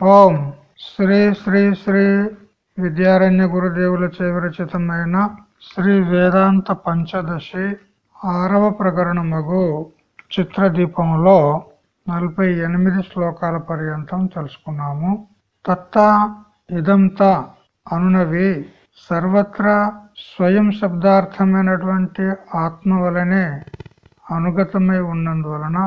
ఓం శ్రీ శ్రీ శ్రీ విద్యారణ్య గురుదేవుల విరచితమైన శ్రీ వేదాంత పంచదశి ఆరవ ప్రకరణమగు చిత్రదీపంలో నలభై ఎనిమిది శ్లోకాల పర్యంతం తెలుసుకున్నాము. తత్త ఇదంత అనునవి సర్వత్రా స్వయం శబ్దార్థమైనటువంటి ఆత్మ వలనే అనుగతమై ఉన్నందువలన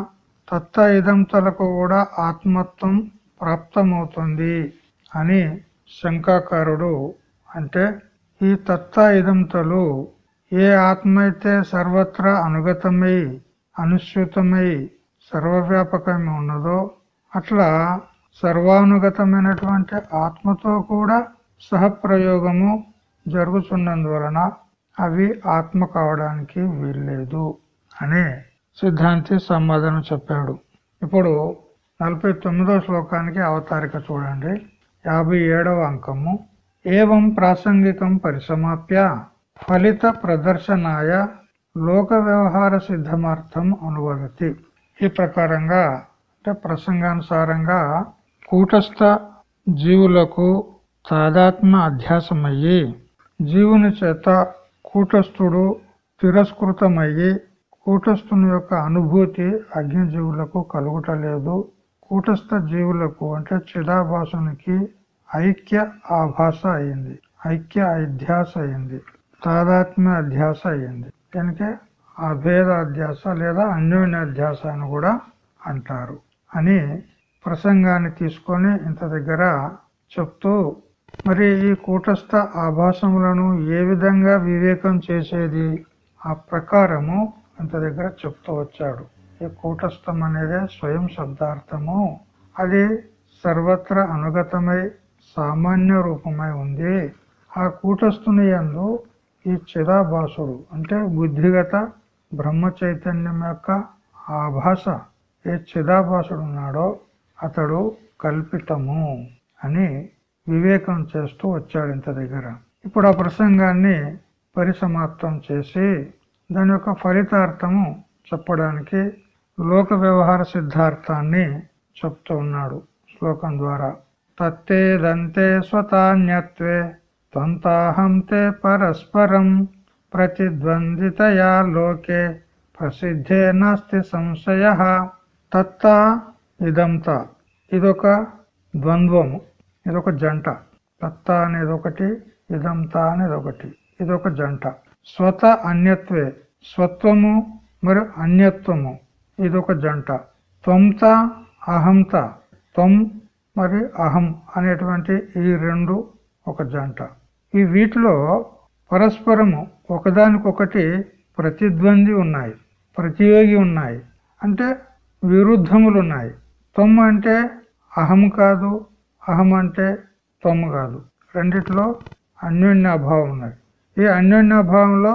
తత్త ఇదంతలకు కూడా ఆత్మత్వం ప్రాప్తమవుతుంది అని శంకాకారుడు అంటే ఈ తత్త ఇదంతలు ఏ ఆత్మ అయితే సర్వత్రా అనుగతమై అనుస్యూతమై సర్వవ్యాపకమై ఉన్నదో అట్లా సర్వానుగతమైనటువంటి ఆత్మతో కూడా సహప్రయోగము జరుగుతున్నందువలన అవి ఆత్మ కావడానికి వీల్లేదు అని సిద్ధాంతి సమాధానం చెప్పాడు. ఇప్పుడు నలభై తొమ్మిదవ శ్లోకానికి అవతారిక చూడండి. యాభై ఏడవ అంకము. ఏవం ప్రాసంగికం పరిసమాప్య ఫలిత ప్రదర్శనాయ లోక వ్యవహార సిద్ధమార్థం అనువదతి. ఈ ప్రకారంగా అంటే ప్రసంగానుసారంగా కూటస్థ జీవులకు తాదాత్మ అధ్యాసమయ్యి జీవుని చేత కూటస్థుడు తిరస్కృతమయ్యి కూటస్థుని యొక్క అనుభూతి అగ్నిజీవులకు కలుగుటలేదు. కూటస్థ జీవులకు అంటే చిదాభాసునికి ఐక్య ఆభాస అయింది. ఐక్య అధ్యాస అయింది. తాదాత్మ్య అధ్యాస అయింది. కనుక అభేద అధ్యాస లేదా అన్యోన్యాధ్యాస అని కూడా అంటారు. అని ప్రసంగాన్ని తీసుకొని ఇంత దగ్గర చెప్తూ మరి ఈ కూటస్థ ఆభాసములను ఏ విధంగా వివేకం చేసేది? ఆ ప్రకారము ఇంత దగ్గర చెప్తూ వచ్చాడు. ఈ కూటస్థం అనేది స్వయం శబ్దార్థము. అది సర్వత్ర అనుగతమై సామాన్య రూపమై ఉంది. ఆ కూటస్థుని యందు ఈ చిదాభాసుడు అంటే బుద్ధిగత బ్రహ్మ చైతన్యం యొక్క ఆభాష ఏ చిదాభాసుడు ఉన్నాడో అతడు కల్పితము అని వివేకం చేస్తూ వచ్చాడు ఇంత దగ్గర. ఇప్పుడు ఆ ప్రసంగాన్ని పరిసమాప్తం చేసి దాని యొక్క ఫలితార్థము చెప్పడానికి లోక వ్యవహార సిద్ధార్థాన్ని చెప్తూ ఉన్నాడు శ్లోకం ద్వారా. తత్తేదంతే స్వతాన్యత్వే త్వంతాహం తే పరస్పరం ప్రతిద్వందితయా లోకే ప్రసిద్ధే నాస్తి సంశయ తత్త ఇదంత. ఇదొక ద్వంద్వము ఇదొక జంట. తత్త అనేది ఒకటి ఇదంతా అనేది ఒకటి ఇదొక జంట. స్వత అన్యత్వే స్వత్వము మరియు అన్యత్వము. ఇదొక జంట. త్వంత అహంత త్వం మరి అహం అనేటువంటి ఈ రెండు ఒక జంట. ఈ వీటిలో పరస్పరము ఒకదానికొకటి ప్రతిద్వంది ఉన్నాయి ప్రతియోగి ఉన్నాయి. అంటే విరుద్ధములు ఉన్నాయి తొమ్ము అంటే అహం కాదు అహం అంటే తొమ్ము కాదు. రెండిట్లో అన్యోన్యాభావం ఉన్నది ఈ అన్యోన్యాభావంలో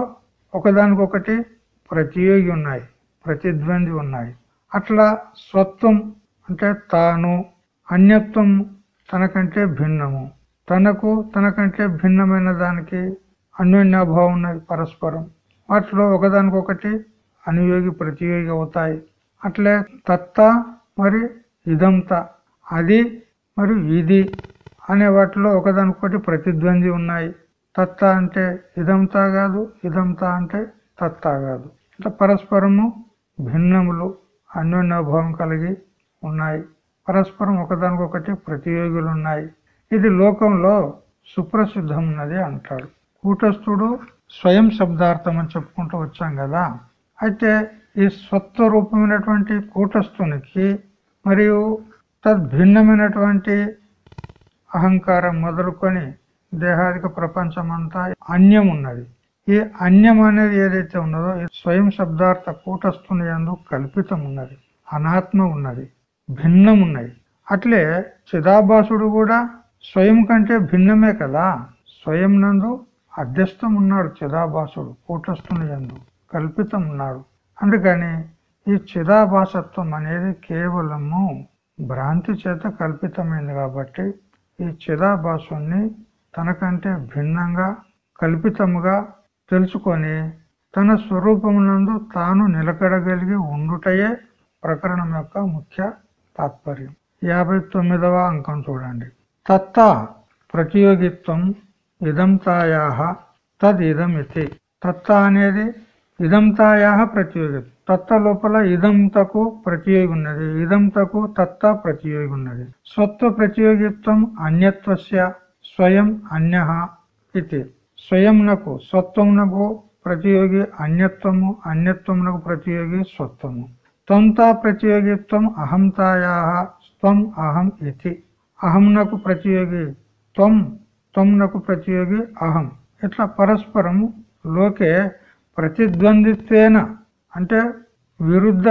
ఒకదానికొకటి ప్రతియోగి ఉన్నాయి. ప్రతిద్వంది ఉన్నాయి. అట్లా స్వత్వం అంటే తాను అన్యత్వం తనకంటే భిన్నము. తనకు తనకంటే భిన్నమైన దానికి అన్యోన్యాభావం ఉన్నది పరస్పరం. వాటిలో ఒకదానికొకటి అనుయోగి ప్రతియోగి అవుతాయి. అట్లే తత్త మరి ఇదంతా. అది మరి ఇది అనే వాటిలో ఒకదానికొకటి ప్రతిద్వంది ఉన్నాయి. తత్త అంటే ఇదంతా కాదు ఇదంతా అంటే తత్తా కాదు. అంటే పరస్పరము భిన్నములు అన్యోన్యభావం కలిగి ఉన్నాయి. పరస్పరం ఒకదానికొకటి ప్రతియోగులు ఉన్నాయి ఇది లోకంలో సుప్రసిద్ధం ఉన్నది అంటాడు. కూటస్థుడు స్వయం శబ్దార్థం అని చెప్పుకుంటూ వచ్చాం కదా. అయితే ఈ స్వత్వ రూపమైనటువంటి కూటస్థునికి మరియు తద్భిన్నమైనటువంటి అహంకారం మొదలుకొని దేహాదిక ప్రపంచమంతా అన్యం ఉన్నది ఈ అన్యం అనేది ఏదైతే ఉన్నదో స్వయం శబ్దార్థ కూటస్థుని ఎందు కల్పితం ఉన్నది అనాత్మ ఉన్నది భిన్నం ఉన్నది అట్లే చిదాభాసుడు కూడా స్వయం కంటే భిన్నమే కదా? స్వయం నందు అధ్యస్థం ఉన్నాడు చిదాభాసుడు కూటస్థుని ఎందు కల్పితం ఉన్నాడు అందుకని ఈ చిదాభాసత్వం అనేది కేవలము భ్రాంతి చేత కల్పితమైంది కాబట్టి ఈ చిదాభాసుని తనకంటే భిన్నంగా కల్పితముగా తెలుసుకొని తన స్వరూపమునందు తాను నిలకడగలిగి ఉండుటయే ప్రకరణం యొక్క ముఖ్య తాత్పర్యం. యాభై తొమ్మిదవ అంకం చూడండి. తత్త ప్రతియోగిత్వం ఇదంతాయా తదిదమితి. తత్త అనేది ఇదంతాయా ప్రతియోగిత్వం తత్త లోపల ఇదంతకు ప్రతియోగి ఉన్నది. ఇదంతకు తత్త ప్రతియోగి ఉన్నది. స్వత్వ ప్రతియోగిత్వం అన్యత్వస్య స్వయం అన్య ఇది స్వయంనకు స్వత్వమునకు ప్రతియోగి అన్యత్వము అన్యత్వమునకు ప్రతియోగి స్వత్వము త్వంతా ప్రతియోగిత్వం అహంతాయా స్వం అహం ఇది అహంనకు ప్రతియోగి త్వం త్వంనకు ప్రతియోగి అహం. ఇట్లా పరస్పరము లోకే ప్రతిద్వందిత్వేన అంటే విరుద్ధ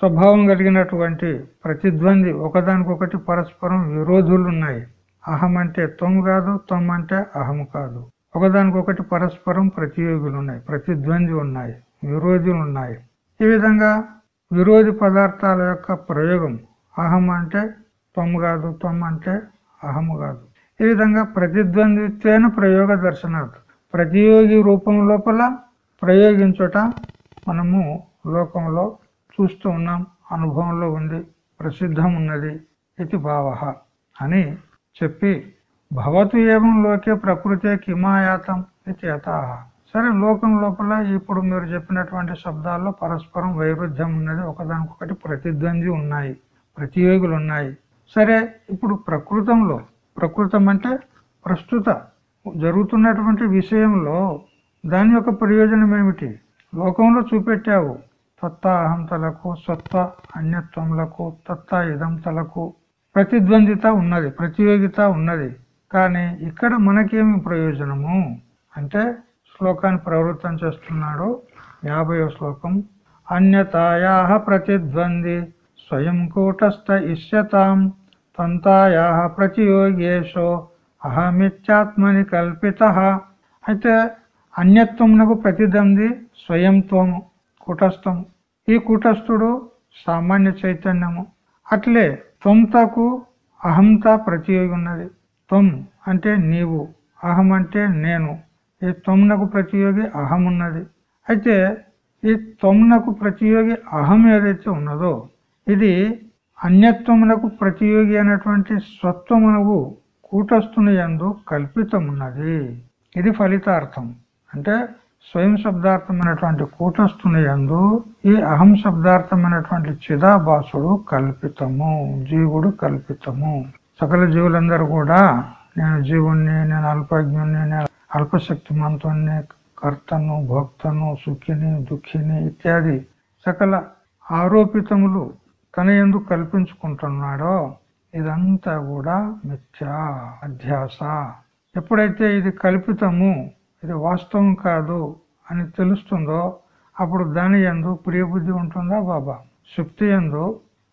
స్వభావం కలిగినటువంటి ప్రతిద్వంది ఒకదానికొకటి పరస్పరం విరోధులు ఉన్నాయి అహం అంటే త్వం కాదు త్వం అంటే అహం కాదు. ఒకదానికొకటి పరస్పరం ప్రతియోగులు ఉన్నాయి ప్రతిద్వంద్వి ఉన్నాయి విరోధులు ఉన్నాయి ఈ విధంగా విరోధి పదార్థాల యొక్క ప్రయోగం అహం అంటే త్వము కాదు త్వం అంటే అహము కాదు. ఈ విధంగా ప్రతిద్వందిత్వేన ప్రయోగ దర్శనార్థం ప్రతియోగి రూపం లోపల ప్రయోగించుట మనము లోకంలో చూస్తూ ఉన్నాం అనుభవంలో ఉంది ప్రసిద్ధం ఉన్నది ఇది భావ అని చెప్పి భవతు ఏమం లోకే ప్రకృతే కిమాయాతం ఇది సరే లోకం లోపల ఇప్పుడు మీరు చెప్పినటువంటి శబ్దాల్లో పరస్పరం వైరుధ్యం ఉన్నది ఒకదానికొకటి ప్రతిద్వంద్వి ఉన్నాయి ప్రతియోగులు ఉన్నాయి. సరే ఇప్పుడు ప్రకృతంలో ప్రకృతం అంటే ప్రస్తుత జరుగుతున్నటువంటి విషయంలో దాని యొక్క ప్రయోజనం ఏమిటి? లోకంలో చూపెట్టావు తత్త అహంతలకు స్వత్వ అన్యత్వములకు తత్త ఇదంతలకు ప్రతిద్వందిత ఉన్నది ప్రతియోగిత ఉన్నది. కానీ ఇక్కడ మనకేమి ప్రయోజనము? అంటే శ్లోకాన్ని ప్రవృత్తం చేస్తున్నాడు. యాభయో శ్లోకం. అన్యతాయా ప్రతిద్వంది స్వయం కూటస్థ ఇష్యతాం తంతాయా ప్రతియోగేశో అహమిత్యాత్మని కల్పిత. అయితే అన్యత్వమునకు ప్రతిద్వంది స్వయంత్వము కూటస్థం. ఈ కూటస్థుడు సామాన్య చైతన్యము. అట్లే త్వంతకు అహంత ప్రతియోగి ఉన్నది. త్వం అంటే నీవు అహం అంటే నేను. ఈ త్వమునకు ప్రతియోగి అహం ఉన్నది అయితే ఈ త్వమునకు ప్రతియోగి అహం ఏదైతే ఉన్నదో ఇది అన్యత్వమునకు ప్రతియోగి అయినటువంటి స్వత్వమునకు కూటస్థుని ఎందు కల్పితమున్నది. ఇది ఫలితార్థం. అంటే స్వయం శబ్దార్థమైనటువంటి కూటస్థుని ఎందు ఈ అహం శబ్దార్థమైనటువంటి చిదాభాసుడు కల్పితము జీవుడు కల్పితము. సకల జీవులందరూ కూడా నేను జీవుణ్ణి నేను అల్పజ్ఞుణ్ణి నేను అల్పశక్తిమంతుణ్ణి కర్తను భోక్తను సుఖిని దుఃఖిని ఇత్యాది సకల ఆరోపితములు తన ఎందు కల్పించుకుంటున్నాడో ఇదంతా కూడా మిథ్యా అధ్యాస. ఎప్పుడైతే ఇది కల్పితము ఇది వాస్తవం కాదు అని తెలుస్తుందో అప్పుడు దాని ఎందు ప్రియబుద్ధి ఉంటుందా బాబా? శుక్తి ఎందు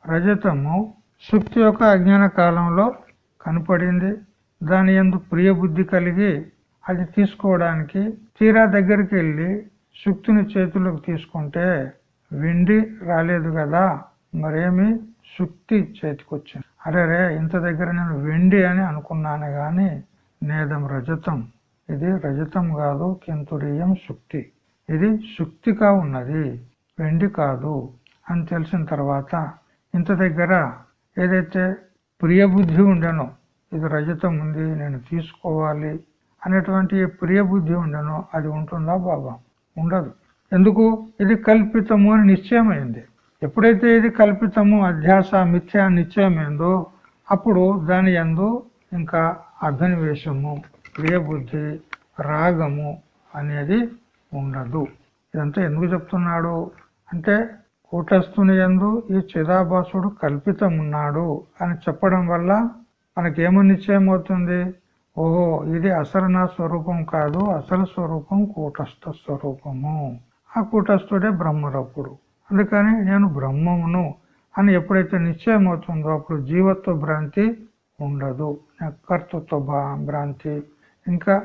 రజతము శుక్తి యొక్క అజ్ఞాన కాలంలో కనపడింది. దాని ఎందు ప్రియబుద్ధి కలిగి అది తీసుకోవడానికి తీరా దగ్గరికి వెళ్ళి శుక్తిని చేతులకు తీసుకుంటే వెండి రాలేదు కదా. మరేమి శుక్తి చేతికొచ్చింది. అరే రే ఇంత దగ్గర నేను వెండి అని అనుకున్నాను గాని నేదం రజతం. ఇది రజతం కాదు కింతురీయం శుక్తి. ఇది శుక్తిగా ఉన్నది. వెండి కాదు అని తెలిసిన తర్వాత ఇంత దగ్గర ఏదైతే ప్రియబుద్ధి ఉండనో ఇది రజతం ఉంది నేను తీసుకోవాలి అనేటువంటి ప్రియబుద్ధి ఉండనో అది ఉంటుందా బాబా? ఉండదు. ఎందుకు? ఇది కల్పితము అని నిశ్చయమైంది. ఎప్పుడైతే ఇది కల్పితము అధ్యాస మిథ్య నిశ్చయమైందో అప్పుడు దాని ఎందు ఇంకా అభినవేశము ప్రియబుద్ధి రాగము అనేది ఉండదు. ఇదంతా ఎందుకు చెప్తున్నాడు? అంటే కూటస్థుని ఎందు ఈ చిదాభాసుడు కల్పితమున్నాడు అని చెప్పడం వల్ల మనకేమో నిశ్చయం అవుతుంది ఓహో ఇది అసలు నా స్వరూపం కాదు అసలు స్వరూపం కూటస్థ స్వరూపము. ఆ కూటస్థుడే బ్రహ్మరప్పుడు అందుకని నేను బ్రహ్మమును అని ఎప్పుడైతే నిశ్చయం అవుతుందో అప్పుడు జీవత్వ భ్రాంతి ఉండదు. కర్తృత్వ భ్రాంతి. ఇంకా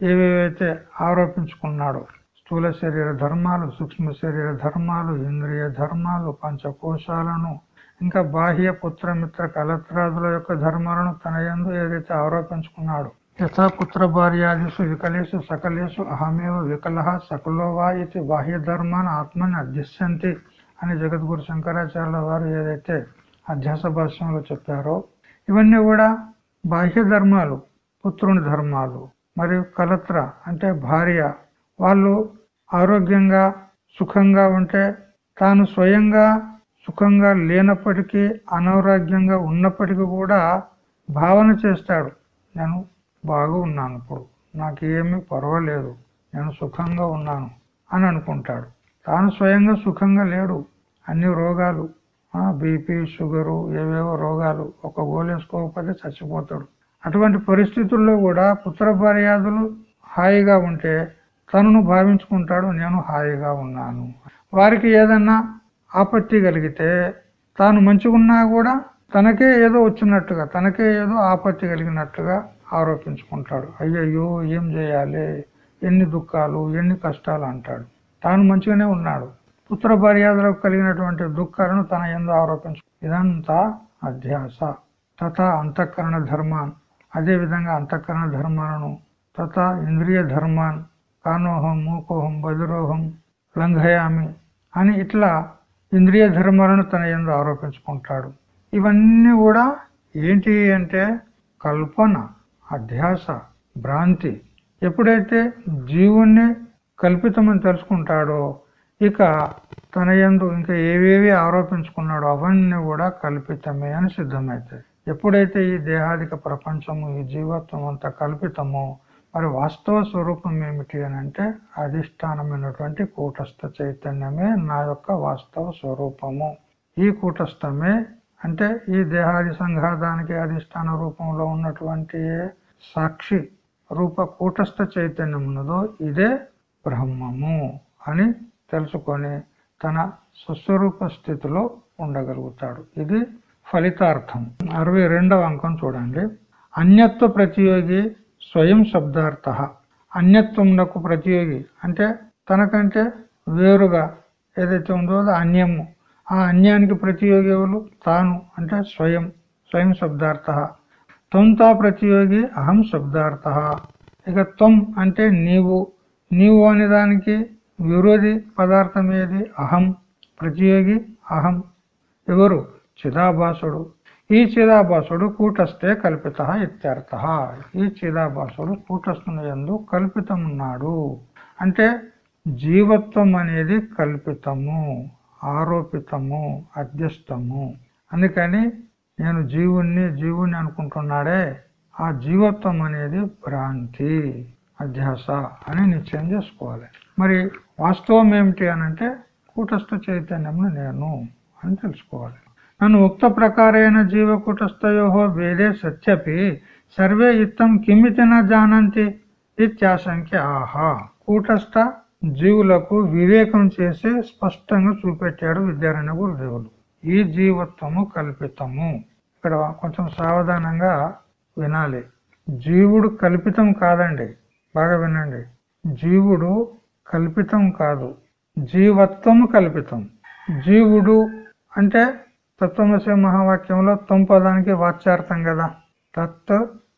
ఏవేవైతే ఆరోపించుకున్నాడో స్థూల శరీర ధర్మాలు సూక్ష్మ శరీర ధర్మాలు ఇంద్రియ ధర్మాలు పంచకోశాలను ఇంకా బాహ్య పుత్రమిత్ర కలత్రాదుల యొక్క ధర్మాలను తన ఎందు ఏదైతే ఆరోపించుకున్నాడు యథా పుత్ర భార్యాదిషు వికలేషు సకలేషు అహమేవ వికల సకలోవా ఇది బాహ్య ధర్మాన్ని ఆత్మని అధ్యస్యంతి అని జగద్గురు శంకరాచార్యుల వారు ఏదైతే అధ్యాస భాష్యంలో చెప్పారో ఇవన్నీ కూడా బాహ్య ధర్మాలు పుత్రుని ధర్మాలు మరియు కలత్ర అంటే భార్య వాళ్ళు ఆరోగ్యంగా సుఖంగా ఉంటే తాను స్వయంగా సుఖంగా లేనప్పటికీ అనారోగ్యంగా ఉన్నప్పటికీ కూడా భావన చేస్తాడు. నేను బాగా ఉన్నాను ఇప్పుడు. నాకేమీ పర్వాలేదు. నేను సుఖంగా ఉన్నాను అని అనుకుంటాడు. తాను స్వయంగా సుఖంగా లేడు. అన్ని రోగాలు బీపీ షుగరు ఏవేవో రోగాలు ఒక గోలేసుకోకపోతే చచ్చిపోతాడు. అటువంటి పరిస్థితుల్లో కూడా పుత్ర మర్యాదలు హాయిగా ఉంటే తనను భావించుకుంటాడు నేను హాయిగా ఉన్నాను. వారికి ఏదన్నా ఆపత్తి కలిగితే తాను మంచిగున్నా కూడా తనకే ఏదో వచ్చినట్టుగా తనకే ఏదో ఆపత్తి కలిగినట్టుగా ఆరోపించుకుంటాడు. అయ్యయ్యో ఏం చేయాలి? ఎన్ని దుఃఖాలు ఎన్ని కష్టాలు అంటాడు. తాను మంచిగానే ఉన్నాడు. పుత్ర భార్యాదులకు కలిగినటువంటి దుఃఖాలను తన ఎందు ఆరోపించు. ఇదంతా అధ్యాస. తథా అంతఃకరణ ధర్మాన్. అదేవిధంగా అంతఃకరణ ధర్మాలను తథా ఇంద్రియ ధర్మాన్. కానోహం మూకోహం బదురోహం లంఘయామి అని ఇట్లా ఇంద్రియ ధర్మాలను తన ఎందు ఆరోపించుకుంటాడు. ఇవన్నీ కూడా ఏంటి అంటే కల్పన అధ్యాస భ్రాంతి. ఎప్పుడైతే జీవుణ్ణి కల్పితమని తెలుసుకుంటాడో ఇక తన ఎందు ఇంకా ఏవేవి ఆరోపించుకున్నాడో అవన్నీ కూడా కల్పితమే అని సిద్ధమవుతాయి ఎప్పుడైతే ఈ దేహాదిక ప్రపంచము ఈ జీవత్వం అంతా కల్పితమో మరి వాస్తవ స్వరూపం ఏమిటి అని అంటే అధిష్టానమైనటువంటి కూటస్థ చైతన్యమే నా యొక్క వాస్తవ స్వరూపము. ఈ కూటస్థమే అంటే ఈ దేహాది సంఘాతానికి అధిష్టాన రూపంలో ఉన్నటువంటి సాక్షి రూప కూటస్థ చైతన్యం ఉన్నదో ఇదే బ్రహ్మము అని తెలుసుకొని తన సుస్వరూప స్థితిలో ఉండగలుగుతాడు. ఇది ఫలితార్థం. అరవై రెండవ అంకం చూడండి. అన్యత్వ ప్రతియోగి స్వయం శబ్దార్థ అన్యత్వంనకు ప్రతియోగి అంటే తనకంటే వేరుగా ఏదైతే ఉందో అది అన్యము. ఆ అన్యానికి ప్రతియోగి ఎవరు? తాను అంటే స్వయం స్వయం శబ్దార్థ. తొంతా ప్రతియోగి అహం శబ్దార్థ. ఇక త్వం అంటే నీవు. నీవు అనే దానికి విరోధి పదార్థం ఏది? అహం. ప్రతియోగి అహం. ఎవరు? చిదాభాసుడు. ఈ చిదాభాసుడు కూటస్థే కల్పిత ఇత్యర్థ. ఈ చిదాభాసుడు కూటస్థుని ఎందు కల్పితమున్నాడు. అంటే జీవత్వం అనేది కల్పితము ఆరోపితము అధ్యస్థము. అందుకని నేను జీవుణ్ణి జీవుణ్ణి అనుకుంటున్నాడే. ఆ జీవత్వం అనేది భ్రాంతి అధ్యాస అని నిశ్చయం చేసుకోవాలి. మరి వాస్తవం ఏమిటి అనంటే కూటస్థ చైతన్యమును నేను అని తెలుసుకోవాలి. నన్ను ఉక్త ప్రకారేణ జీవకూటస్థయో వేదే సత్యపి సర్వే ఇత్తం కిమితి జానంతి ఇత్యాశంక్య ఆహా. కూటస్థ జీవులకు వివేకం చేసి స్పష్టంగా చూపెట్టాడు విద్యారాయణ గురుదేవులు. ఈ జీవత్వము కల్పితము. ఇక్కడ కొంచెం సావధానంగా వినాలి. జీవుడు కల్పితం కాదండి. బాగా వినండి. జీవుడు కల్పితం కాదు. జీవత్వము కల్పితం. జీవుడు అంటే తత్వమసి మహావాక్యంలో త్వం పదానికి వాచ్యార్థం కదా. తత్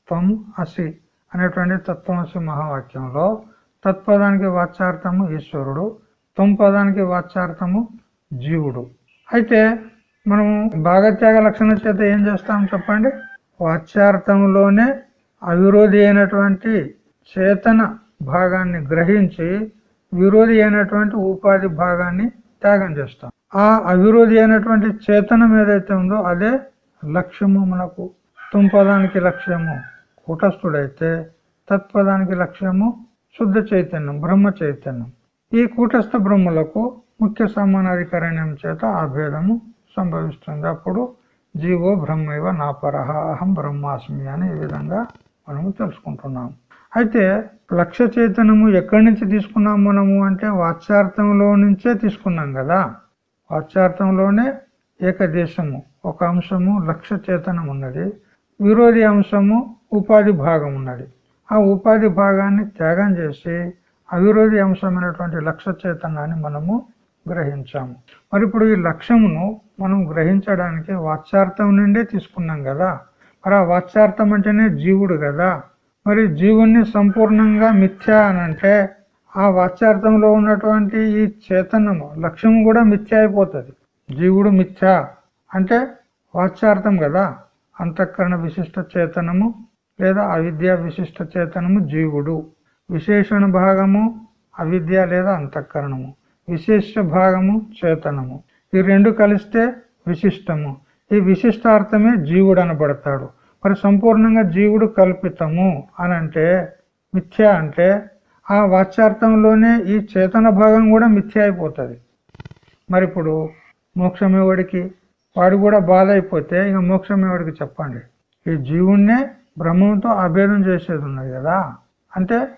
త్వం అసి అనేటువంటి తత్వమసి మహావాక్యంలో తత్పదానికి వాచ్యార్థము ఈశ్వరుడు త్వం పదానికి వాచ్యార్థము జీవుడు. అయితే మనం భాగత్యాగ లక్షణ చేత ఏం చేస్తాం చెప్పండి? వాచ్యార్థంలోనే అవిరోధి అయినటువంటి చేతన భాగాన్ని గ్రహించి విరోధి అయినటువంటి ఉపాధి భాగాన్ని త్యాగం చేస్తాం. ఆ అవిరోధి అయినటువంటి చేతనం ఏదైతే ఉందో అదే లక్ష్యము మనకు. తుంపదానికి లక్ష్యము కూటస్థుడైతే తత్పదానికి లక్ష్యము శుద్ధ చైతన్యం బ్రహ్మ చైతన్యం. ఈ కూటస్థ బ్రహ్మలకు ముఖ్య సమానాధికరణ్యం చేత ఆ భేదము సంభవిస్తుంది. అప్పుడు జీవో బ్రహ్మైవ నాపరహ అహం బ్రహ్మాస్మి అని ఈ విధంగా మనము తెలుసుకుంటున్నాం. అయితే లక్ష్య చైతన్యము ఎక్కడి నుంచి తీసుకున్నాం మనము అంటే వాచ్యార్థంలో నుంచే తీసుకున్నాం కదా. వాచ్యార్థంలోనే ఏకదేశము ఒక అంశము లక్ష్య చేతనం ఉన్నది. విరోధి అంశము ఉపాధి భాగం ఉన్నది. ఆ ఉపాధి భాగాన్ని త్యాగం చేసి అవిరోధి అంశమైనటువంటి లక్ష్య చేతనాన్ని మనము గ్రహించాము. మరి ఇప్పుడు ఈ లక్ష్యమును మనం గ్రహించడానికి వాచ్యార్థం నుండే తీసుకున్నాం కదా. మరి ఆ వాచ్యార్థం అంటేనే జీవుడు కదా. మరి జీవుణ్ణి సంపూర్ణంగా మిథ్యా అనంటే ఆ వాచ్యార్థంలో ఉన్నటువంటి ఈ చేతనము లక్ష్యం కూడా మిథ్య అయిపోతుంది. జీవుడు మిథ్య అంటే వాచ్యార్థం కదా. అంతఃకరణ విశిష్ట చేతనము లేదా అవిద్య విశిష్ట చేతనము జీవుడు. విశేషణ భాగము అవిద్య లేదా అంతఃకరణము. విశేష భాగము చేతనము ఈ రెండు కలిస్తే విశిష్టము. ఈ విశిష్టార్థమే జీవుడు అనబడతాడు. మరి సంపూర్ణంగా జీవుడు కల్పితము అని అంటే మిథ్య అంటే ఆ వాచ్యార్థంలోనే ఈ చేతన భాగం కూడా మిథ్య అయిపోతుంది. మరి ఇప్పుడు మోక్షమేవాడికి వాడు కూడా బాధ అయిపోతే ఇక మోక్షమేవాడికి చెప్పండి. ఈ జీవుణ్ణే బ్రహ్మంతో అభేదం చేసేది ఉన్నది కదా. అంటే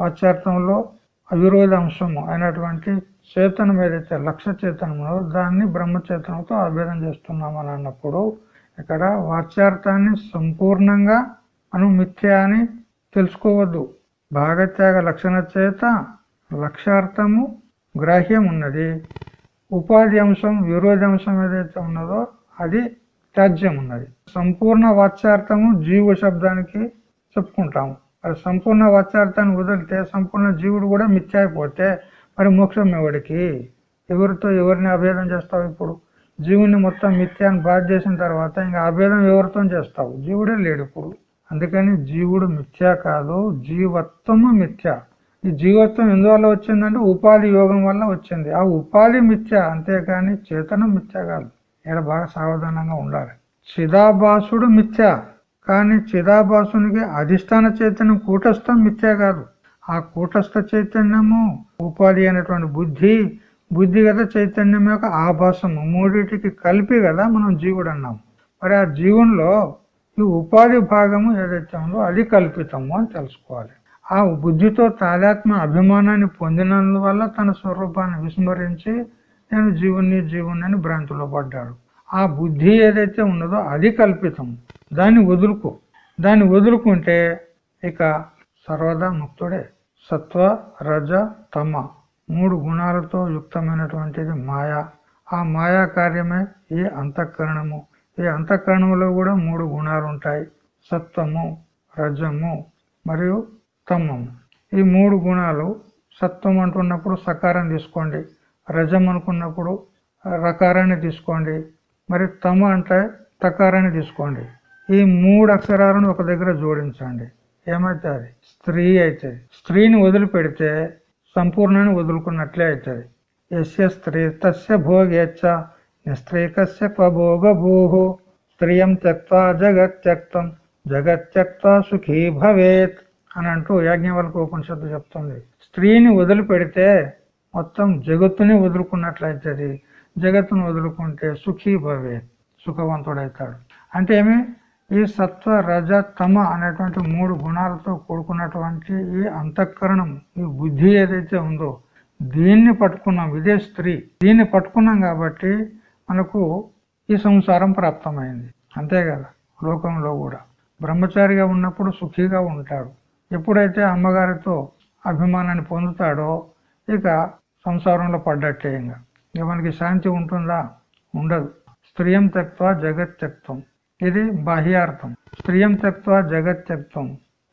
వాచ్యార్థంలో అవిరోధ అంశము అయినటువంటి చేతనం ఏదైతే లక్ష్య చేతనము దాన్ని బ్రహ్మచేతనంతో అభేదం చేస్తున్నామని అన్నప్పుడు ఇక్కడ వాచ్యార్థాన్ని సంపూర్ణంగా మనం మిథ్య అని తెలుసుకోవద్దు. భాగత్యాగ లక్షణ చేత లక్ష్యార్థము గ్రాహ్యం ఉన్నది ఉపాధి అంశం విరోధి అంశం ఏదైతే ఉన్నదో అది త్యాజ్యం ఉన్నది సంపూర్ణ వాచ్యార్థము జీవ శబ్దానికి చెప్పుకుంటాము. మరి సంపూర్ణ వాచ్యార్థాన్ని వదిలితే సంపూర్ణ జీవుడు కూడా మిథ్య అయిపోతే మరి మోక్షం ఎవడికి? ఎవరితో ఎవరిని అభేదం చేస్తావు ఇప్పుడు? జీవుని మొత్తం మిథ్యాన్ని బాధ చేసిన తర్వాత ఇంకా అభేదం ఎవరితో చేస్తావు? జీవుడే లేడు ఇప్పుడు. అందుకని జీవుడు మిథ్య కాదు జీవత్వము మిథ్య. ఈ జీవత్వం ఎందువల్ల వచ్చిందంటే ఉపాధి యోగం వల్ల వచ్చింది. ఆ ఉపాధి మిథ్య అంతేకాని చేతనం మిథ్య కాదు. ఇక్కడ బాగా సావధానంగా ఉండాలి. చిదాభాసుడు మిథ్య కానీ చిదాభాసునికి అధిష్టాన చైతన్యం కూటస్థం మిథ్య కాదు. ఆ కూటస్థ చైతన్యము ఉపాధి అనేటువంటి బుద్ధి బుద్ధిగత చైతన్యం యొక్క ఆభాసము మూడింటికి కలిపి కదా మనం జీవుడు అన్నాం మరి ఆ జీవుల్లో ఈ ఉపాధి భాగము ఏదైతే ఉందో అది కల్పితము అని తెలుసుకోవాలి. ఆ బుద్ధితో తాదాత్మ అభిమానాన్ని పొందినందువల్ల తన స్వరూపాన్ని విస్మరించి నేను జీవుని జీవుని అని భ్రాంతిలో పడ్డాడు. ఆ బుద్ధి ఏదైతే ఉన్నదో అది కల్పితం దాన్ని వదులుకో. దాన్ని వదులుకుంటే ఇక సర్వదా ముక్తుడే. సత్వ రజ తమ మూడు గుణాలతో యుక్తమైనటువంటిది మాయా. ఆ మాయా కార్యమే ఈ అంతఃకరణము. ఈ అంతఃకరణంలో కూడా మూడు గుణాలు ఉంటాయి. సత్వము రజము మరియు తమము. ఈ మూడు గుణాలు సత్వం అంటున్నప్పుడు సకారం తీసుకోండి. రజం అనుకున్నప్పుడు రకారాన్ని తీసుకోండి. మరి తమ అంటే తకారాన్ని తీసుకోండి. ఈ మూడు అక్షరాలను ఒక దగ్గర జోడించండి. ఏమవుతుంది స్త్రీ అవుతుంది స్త్రీని వదిలిపెడితే సంపూర్ణాన్ని వదులుకున్నట్లే అవుతుంది. ఎస్య స్త్రీ తస్య భోగేచ్చ నిస్త్రీకస్య క్వభోగభూ స్త్రియం త్యక్వా జగత్యక్తం జగత్యక్వా సుఖీ భవేత్ అని అంటూ యాజ్ఞవల్క ఉపనిషత్తు చెప్తుంది. స్త్రీని వదిలిపెడితే మొత్తం జగత్తుని వదులుకున్నట్లయితుంది. జగత్తును వదులుకుంటే సుఖీ భవేత్ సుఖవంతుడైతాడు. అంటే ఏమి? ఈ సత్వ రజ తమ అనేటువంటి మూడు గుణాలతో కూడుకున్నటువంటి ఈ అంతఃకరణం ఈ బుద్ధి ఏదైతే ఉందో దీన్ని పట్టుకున్నాం. ఇదే స్త్రీ. దీన్ని పట్టుకున్నాం కాబట్టి మనకు ఈ సంసారం ప్రాప్తమైంది. అంతే కదా లోకంలో కూడా. బ్రహ్మచారిగా ఉన్నప్పుడు సుఖీగా ఉంటాడు. ఎప్పుడైతే అమ్మగారితో అభిమానాన్ని పొందుతాడో ఇక సంసారంలో పడ్డట్టే ఇంకా. ఇక మనకి శాంతి ఉంటుందా? ఉండదు. స్త్రీయం తక్వ జగత్ ఇది బాహ్యార్థం. స్త్రీయం తక్వ జగత్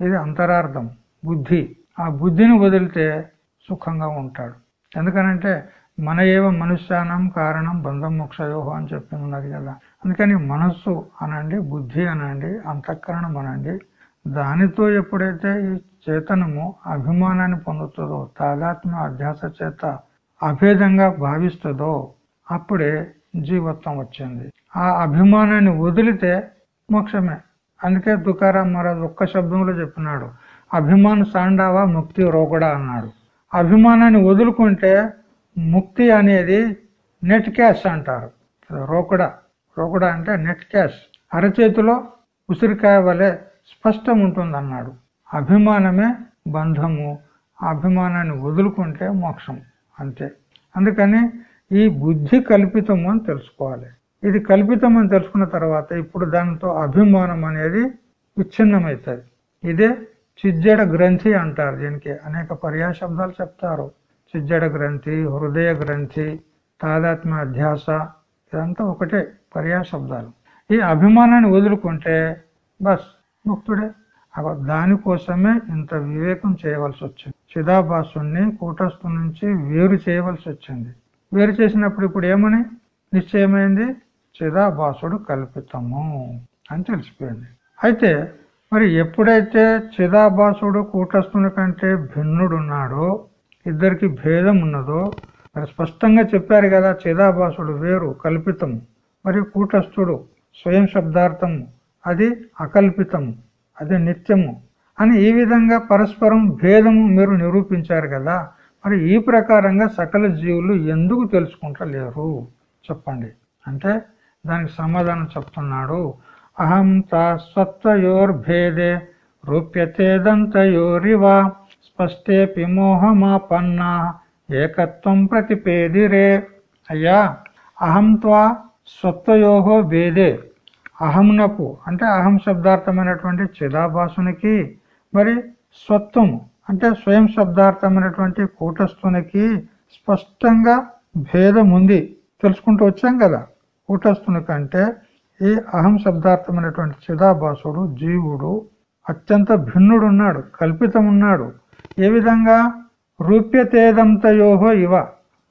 ఇది అంతరార్థం. బుద్ధి. ఆ బుద్ధిని వదిలితే సుఖంగా ఉంటాడు. ఎందుకనంటే మన ఏవ మనుష్యానం కారణం బంధం మోక్షయోహ అని చెప్పి ఉన్నది కదా. అందుకని మనస్సు అనండి బుద్ధి అనండి అంతఃకరణం అనండి దానితో ఎప్పుడైతే ఈ చేతనము అభిమానాన్ని పొందుతుందో తాదాత్మ్య అధ్యాస చేత అభేదంగా భావిస్తుందో అప్పుడే జీవత్వం వచ్చింది. ఆ అభిమానాన్ని వదిలితే మోక్షమే. అందుకే తుకారాం మహారాజ్ ఒక్క శబ్దంలో చెప్పినాడు. అభిమాన సాండావా ముక్తి రోగడా అన్నాడు. అభిమానాన్ని వదులుకుంటే ముక్తి అనేది నెట్ క్యాష్ అంటారు. రోకడా. రోకడా అంటే నెట్ క్యాష్. అరచేతిలో ఉసిరికాయ వలె స్పష్టం ఉంటుంది అన్నాడు అభిమానమే బంధము. అభిమానాన్ని వదులుకుంటే మోక్షం. అంతే. అందుకని ఈ బుద్ధి కల్పితము అని తెలుసుకోవాలి. ఇది కల్పితం అని తెలుసుకున్న తర్వాత ఇప్పుడు దానితో అభిమానం అనేది విచ్ఛిన్నమవుతుంది. ఇదే చిజ్జడ గ్రంథి అంటారు. దీనికి అనేక పర్యాశబ్దాలు చెప్తారు. సిజ్జడ గ్రంథి హృదయ గ్రంథి తాదాత్మ అధ్యాస ఇదంతా ఒకటే పర్యాయ శబ్దాలు ఈ అభిమానాన్ని వదులుకుంటే బస్ ముక్తుడే. దానికోసమే ఇంత వివేకం చేయవలసి వచ్చింది. చిదాభాసుని కూటస్థు నుంచి వేరు చేయవలసి వచ్చింది. వేరు చేసినప్పుడు ఇప్పుడు ఏమని? నిశ్చయమైంది చిదాభాసుడు కల్పితము అని తెలిసిపోయింది. అయితే మరి ఎప్పుడైతే చిదాభాసుడు కూటస్థుని కంటే భిన్నుడున్నాడో ఇద్దరికి భేదం ఉన్నదో మరి స్పష్టంగా చెప్పారు కదా చేదాభాసుడు వేరు కల్పితము. మరి కూటస్థుడు స్వయం శబ్దార్థము. అది అకల్పితము. అది నిత్యము. అని ఈ విధంగా పరస్పరం భేదము మీరు నిరూపించారు కదా మరి ఈ ప్రకారంగా సకల జీవులు ఎందుకు తెలుసుకుంటలేరు? చెప్పండి. అంటే దానికి సమాధానం చెప్తున్నాడు. అహం స్వత్వయోర్భేదే రూప్యతేదంతయోరివా స్పష్టే మోహమాపన్నా ఏకత్వం ప్రతిపేదిరే. అయ్యా అహం త్వా స్వత్వయోహో భేదే అహంనకు అంటే అహం శబ్దార్థమైనటువంటి చిదాభాసునికి మరి స్వత్వము అంటే స్వయం శబ్దార్థమైనటువంటి కూటస్థునికి స్పష్టంగా భేదం ఉంది తెలుసుకుంటూ వచ్చాం కదా. కూటస్థుని కంటే ఈ అహం శబ్దార్థమైనటువంటి చిదాభాసుడు జీవుడు అత్యంత భిన్నుడు ఉన్నాడు కల్పితం ఉన్నాడు ఏ విధంగా? రూప్యతేదంతయోహో ఇవ.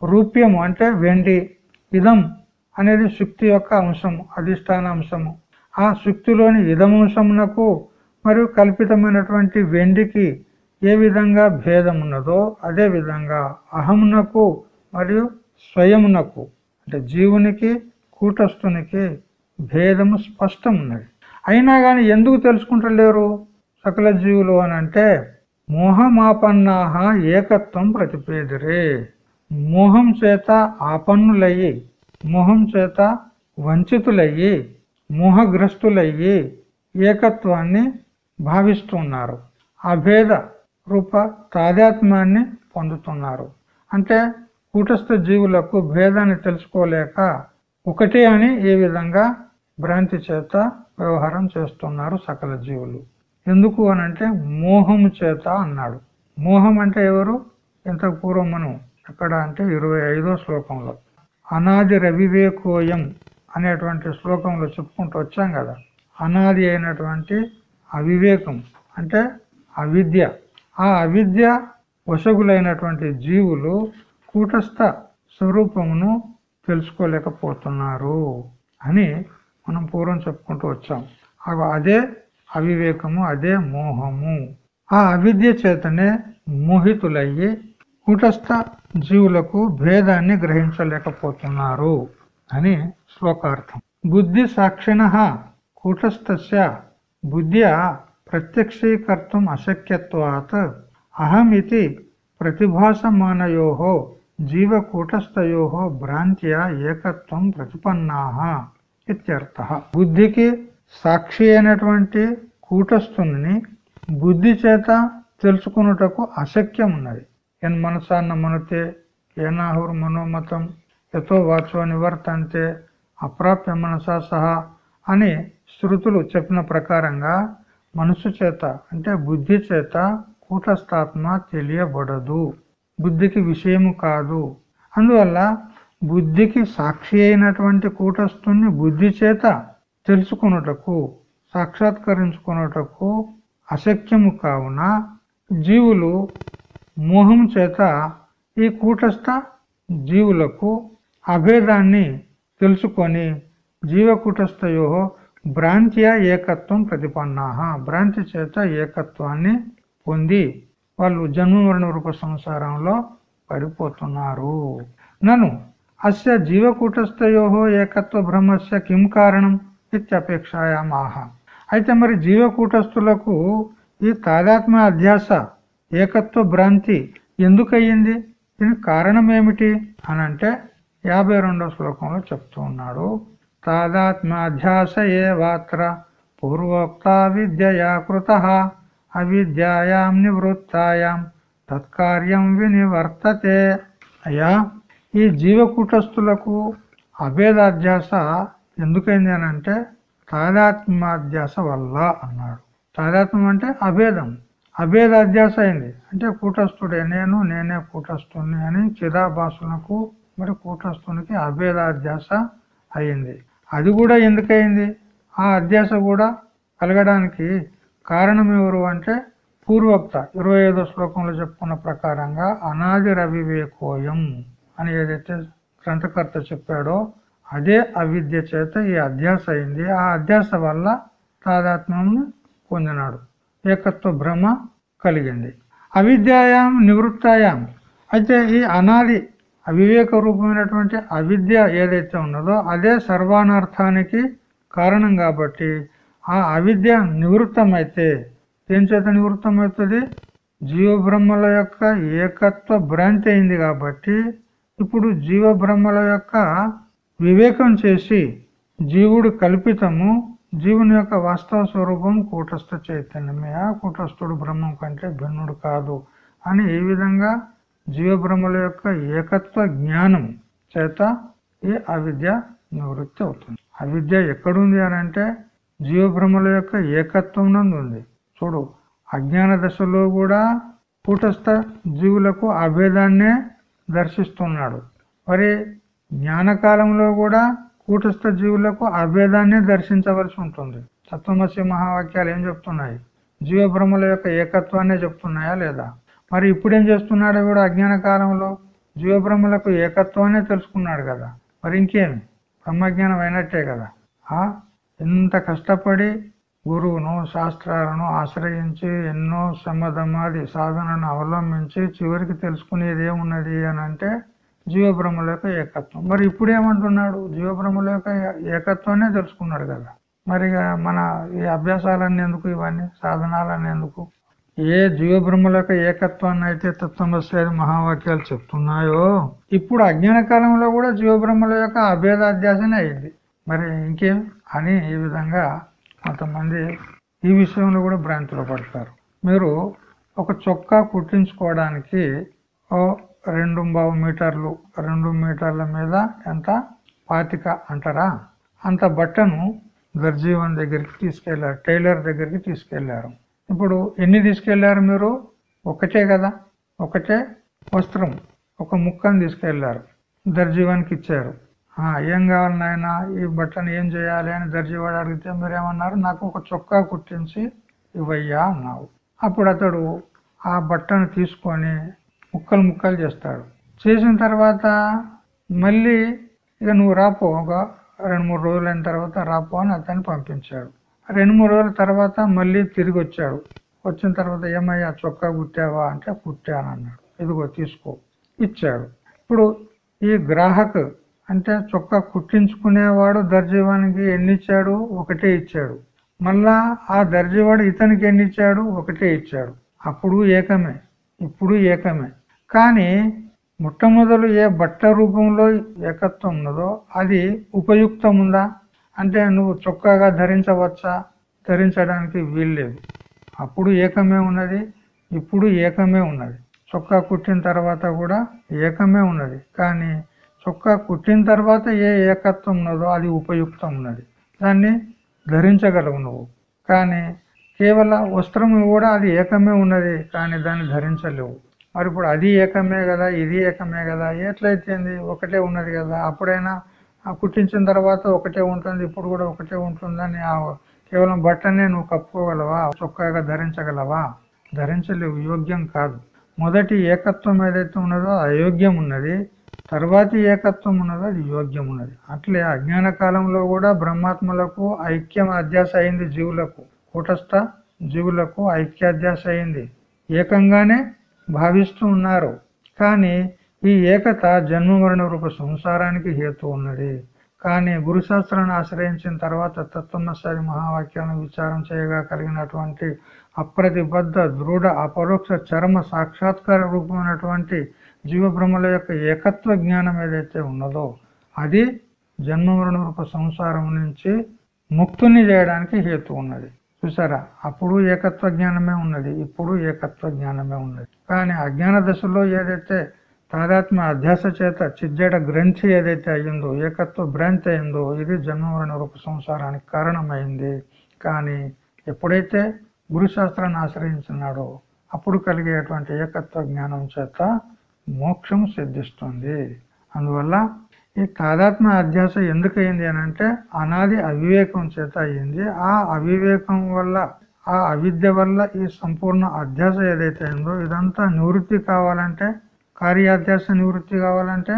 రూప్యము అంటే వెండి ఇదం అనేది శుక్తి యొక్క అంశము అధిష్టాన అంశము. ఆ శుక్తిలోని ఇదమంశమునకు మరియు కల్పితమైనటువంటి వెండికి ఏ విధంగా భేదం ఉన్నదో అదే విధంగా అహమునకు మరియు స్వయమునకు అంటే జీవునికి కూటస్థునికి భేదము స్పష్టం ఉన్నది అయినా కానీ ఎందుకు తెలుసుకుంటలేరు? సకల జీవులు అని అంటే మోహమాపన్నాహ ఏకత్వం ప్రతిపేదిరే. మోహం చేత ఆపన్నులయ్యి మోహం చేత వంచితులయ్యి మోహగ్రస్తులయ్యి ఏకత్వాన్ని భావిస్తున్నారు. అభేద రూప తాదాత్మ్యాన్ని పొందుతున్నారు. అంటే కూటస్థ జీవులకు భేదాన్ని తెలుసుకోలేక ఒకటే అని ఈ విధంగా భ్రాంతి చేత వ్యవహారం చేస్తున్నారు సకల జీవులు. ఎందుకు అనంటే మోహము చేత అన్నాడు. మోహం అంటే ఎవరు? ఇంత పూర్వం మనం ఎక్కడ అంటే ఇరవై ఐదో శ్లోకంలో. అనాది రవివేకోయం అనేటువంటి శ్లోకంలో చెప్పుకుంటూ వచ్చాం కదా. అనాది అయినటువంటి అవివేకం అంటే అవిద్య. ఆ అవిద్య వశగులైనటువంటి జీవులు కూటస్థ స్వరూపమును తెలుసుకోలేకపోతున్నారు అని మనం పూర్వం చెప్పుకుంటూ వచ్చాం. అదే అవివేకము అదే మోహము. ఆ అవిద్య చేతనే మోహితులయ్యి కూటస్థ జీవులకు భేదాన్ని గ్రహించలేకపోతున్నారు అని శ్లోకార్థం. బుద్ధి సాక్షిణ కూటస్థస్య. బుద్ధ్య ప్రత్యక్షీకర్తం అశక్యత్వాత్. అహమితి ప్రతిభాసమానయో జీవకూటస్థయో భ్రాంత్య ఏకత్వం ప్రతిపన్నా ఇత్యర్థ. బుద్ధికి సాక్షి అయినటువంటి కూటస్థుని బుద్ధి చేత తెలుసుకున్నటకు అశక్యం ఉన్నది ఎన్ మనసాన్న మనతే ఏనాహుర్ మనోమతం ఎతో వాచో నివర్తంతే అప్రాప్య మనసా సహా అని శృతులు చెప్పిన ప్రకారంగా మనసు చేత అంటే బుద్ధి చేత కూటస్థాత్మ తెలియబడదు. బుద్ధికి విషయము కాదు. అందువల్ల బుద్ధికి సాక్షి అయినటువంటి కూటస్థుని బుద్ధి చేత తెలుసుకున్నటకు సాక్షాత్కరించుకున్నటకు అశక్యము కావున జీవులు మోహం చేత ఈ కూటస్థ జీవులకు అభేదాన్ని తెలుసుకొని జీవకూటస్థయో భ్రాంతియ ఏకత్వం ప్రతిపన్నాహ భ్రాంతి చేత ఏకత్వాన్ని పొంది వాళ్ళు జన్మ మరణ రూప సంసారంలో పడిపోతున్నారు. నను అస్య జీవకూటస్థయో ఏకత్వ బ్రహ్మస్య కిం కారణం? ఇత్యపేక్షాయామాహ అయితే మరి జీవకూటస్థులకు ఈ తాదాత్మ అధ్యాస ఏకత్వ భ్రాంతి ఎందుకయ్యింది? దీనికి కారణం ఏమిటి అని అంటే యాభై రెండవ శ్లోకంలో చెప్తూ ఉన్నాడు. తాదాత్మ్యాధ్యాస ఏ వాత్ర పూర్వోక్త విద్యయా కృత అవిద్యాయాం నివృత్తాయాం తత్కార్యం వినివర్తతే. అయ్యా ఈ జీవకూటస్థులకు అభేదాధ్యాస ఎందుకైంది అని అంటే తాదాత్మాధ్యాస వల్ల అన్నాడు. తాదాత్మ్యం అంటే అభేదం. అభేదాధ్యాస అయింది. అంటే కూటస్థుడే నేను నేనే కూటస్థుని అని చిదాభాసులకు మరి కూటస్థునికి అభేదాధ్యాస అయింది. అది కూడా ఎందుకయింది? ఆ అధ్యాస కూడా కలగడానికి కారణం ఎవరు అంటే పూర్వక్త. ఇరవై ఐదో శ్లోకంలో చెప్పుకున్న ప్రకారంగా అనాది రవివేకోయం అని ఏదైతే గ్రంథకర్త చెప్పాడో అదే అవిద్య చేత ఈ అధ్యాస అయింది. ఆ అధ్యాస వల్ల తాదాత్మ్యం పొందినాడు. ఏకత్వ భ్రమ కలిగింది. అవిద్యాయాం నివృత్తాయాం. అయితే ఈ అనాది అవివేక రూపమైనటువంటి అవిద్య ఏదైతే ఉన్నదో అదే సర్వానర్థానికి కారణం కాబట్టి ఆ అవిద్య నివృత్తమైతే ఏం చేత నివృత్తమవుతుంది? జీవబ్రహ్మల యొక్క ఏకత్వ భ్రాంతి అయింది కాబట్టి ఇప్పుడు జీవబ్రహ్మల యొక్క వివేకం చేసి జీవుడు కల్పితము జీవుని యొక్క వాస్తవ స్వరూపం కూటస్థ చైతన్యమే. ఆ కూటస్థుడు బ్రహ్మం కంటే భిన్నుడు కాదు అని ఈ విధంగా జీవబ్రహ్మల యొక్క ఏకత్వ జ్ఞానం చేత ఈ అవిద్య నివృత్తి అవుతుంది. అవిద్య ఎక్కడుంది అని అంటే జీవబ్రహ్మల యొక్క ఏకత్వం నందు ఉంది. చూడు అజ్ఞాన దశలో కూడా కూటస్థ జీవులకు అభేదాన్నే దర్శిస్తున్నాడు. మరి జ్ఞానకాలంలో కూడా కూటస్థ జీవులకు అభేదాన్ని దర్శించవలసి ఉంటుంది. తత్వమసి మహావాక్యాలు ఏం చెప్తున్నాయి? జీవబ్రహ్మల యొక్క ఏకత్వాన్ని చెప్తున్నాయా లేదా? మరి ఇప్పుడేం చేస్తున్నాడు కూడా అజ్ఞాన కాలంలో జీవబ్రహ్మలకు ఏకత్వాన్ని తెలుసుకున్నాడు కదా. మరి ఇంకేమి? బ్రహ్మజ్ఞానం అయినట్టే కదా. ఆ? ఎంత కష్టపడి గురువును శాస్త్రాలను ఆశ్రయించి ఎన్నో సమధమాది సాధనను అవలంబించి చివరికి తెలుసుకునేది ఏమున్నది అని అంటే జీవబ్రహ్మల యొక్క ఏకత్వం. మరి ఇప్పుడు ఏమంటున్నాడు జీవబ్రహ్మల యొక్క ఏకత్వాన్ని తెలుసుకున్నాడు కదా. మరి మన ఈ అభ్యాసాలన్నీ ఎందుకు ఇవన్నీ? సాధనాలన్నీ ఎందుకు? ఏ జీవబ్రహ్మల యొక్క ఏకత్వాన్ని అయితే తత్వమస్యాది మహావాక్యాలు చెప్తున్నాయో ఇప్పుడు అజ్ఞాన కాలంలో కూడా జీవబ్రహ్మల యొక్క అభేదాధ్యాసనే అయింది. మరి ఇంకేం? అని ఈ విధంగా కొంతమంది ఈ విషయంలో కూడా భ్రాంతిలో పడతారు. మీరు ఒక చొక్కా కుట్టించుకోవడానికి రెండు బావు మీటర్లు రెండు మీటర్ల మీద ఎంత? పాతిక అంటారా? అంత బట్టను దర్జీవన్ దగ్గరికి తీసుకెళ్ళారు టైలర్ దగ్గరికి తీసుకెళ్ళారు. ఇప్పుడు ఎన్ని తీసుకెళ్ళారు మీరు? ఒకటే కదా? ఒకటే వస్త్రం ఒక ముక్కను తీసుకెళ్ళారు దర్జీవానికి ఇచ్చారు. ఏం కావాలి నాయన? ఈ బట్టను ఏం చేయాలి అని దర్జీవాడు అడిగితే మీరేమన్నారు? నాకు ఒక చొక్కా కుట్టించి ఇవయ్యా అన్నావు. అప్పుడు అతడు ఆ బట్టను తీసుకొని ముక్కలు ముక్కలు చేస్తాడు. చేసిన తర్వాత మళ్ళీ ఇక నువ్వు రాపో ఒక రెండు మూడు రోజులైన తర్వాత రాపో అని అతన్ని పంపించాడు. రెండు మూడు రోజుల తర్వాత మళ్ళీ తిరిగి వచ్చాడు. వచ్చిన తర్వాత ఏమయ్యా చొక్కా కుట్టావా అంటే కుట్టానన్నాడు. ఇదిగో తీసుకో ఇచ్చాడు. ఇప్పుడు ఈ గ్రాహక్ అంటే చొక్కా కుట్టించుకునేవాడు దర్జీవానికి ఎన్ని ఇచ్చాడు ఒకటే ఇచ్చాడు. మళ్ళా ఆ దర్జీవాడు ఇతనికి ఎన్ని ఇచ్చాడు ఒకటే ఇచ్చాడు. అప్పుడు ఏకమే. ఇప్పుడు ఏకమే. కానీ మొట్టమొదలు ఏ బట్ట రూపంలో ఏకత్వం ఉన్నదో అది ఉపయుక్తముందా? అంటే నువ్వు చొక్కాగా ధరించవచ్చా? ధరించడానికి వీల్లేదు. అప్పుడు ఏకమే ఉన్నది ఇప్పుడు ఏకమే ఉన్నది. చొక్కా కుట్టిన తర్వాత కూడా ఏకమే ఉన్నది. కానీ చొక్కా కుట్టిన తర్వాత ఏ ఏకత్వం ఉన్నదో అది ఉపయుక్తం ఉన్నది. దాన్ని ధరించగలవు నువ్వు. కానీ కేవల వస్త్రం కూడా అది ఏకమే ఉన్నది కానీ దాన్ని ధరించలేవు. మరి ఇప్పుడు అది ఏకమే కదా ఇది ఏకమే కదా ఎట్లయితేంది ఒకటే ఉన్నది కదా. అప్పుడైనా కుట్టించిన తర్వాత ఒకటే ఉంటుంది ఇప్పుడు కూడా ఒకటే ఉంటుందని కేవలం బట్టనే నువ్వు కప్పుకోగలవా చొక్కాగా ధరించగలవా? ధరించలేవు యోగ్యం కాదు. మొదటి ఏకత్వం ఏదైతే ఉన్నదో అయోగ్యం ఉన్నది తర్వాతి ఏకత్వం ఉన్నదో అది యోగ్యం ఉన్నది. అట్లే అజ్ఞాన కాలంలో కూడా బ్రహ్మాత్మలకు ఐక్యం అధ్యాస అయింది జీవులకు కూటస్థ జీవులకు ఐక్యాధ్యాస అయింది. ఏకంగానే భావిస్తూ ఉన్నారు. కానీ ఈ ఏకత జన్మ మరణ రూప సంసారానికి హేతు ఉన్నది. కానీ గురుశాస్త్రాన్ని ఆశ్రయించిన తర్వాత తత్వమసారి మహావాక్యాలను విచారం చేయగా కలిగినటువంటి అప్రతిబద్ధ దృఢ అపరోక్ష చర్మ సాక్షాత్కార రూపమైనటువంటి జీవబ్రహ్మల యొక్క ఏకత్వ జ్ఞానం ఏదైతే ఉన్నదో అది జన్మ మరణ రూప సంసారం నుంచి ముక్తుని చేయడానికి హేతు ఉన్నది. చూసారా? అప్పుడు ఏకత్వ జ్ఞానమే ఉన్నది ఇప్పుడు ఏకత్వ జ్ఞానమే ఉన్నది. కానీ అజ్ఞాన దశలో ఏదైతే తాదాత్మ అధ్యాస చేత చిజ్జడ గ్రంథి ఏదైతే అయ్యిందో ఏకత్వ భ్రాంతి అయిందో ఇది జన్మవరణ రూప సంసారానికి కారణమైంది. కానీ ఎప్పుడైతే గురుశాస్త్రాన్ని ఆశ్రయించినాడో అప్పుడు కలిగేటువంటి ఏకత్వ జ్ఞానం చేత మోక్షం సిద్ధిస్తుంది. అందువల్ల ఈ తాదాత్మ అధ్యాస ఎందుకు అయింది అని అంటే అనాది అవివేకం చేత అయింది ఆ అవివేకం వల్ల ఆ అవిద్య వల్ల ఈ సంపూర్ణ అధ్యాస ఏదైతే అయిందో ఇదంతా నివృత్తి కావాలంటే కార్యాధ్యాస నివృత్తి కావాలంటే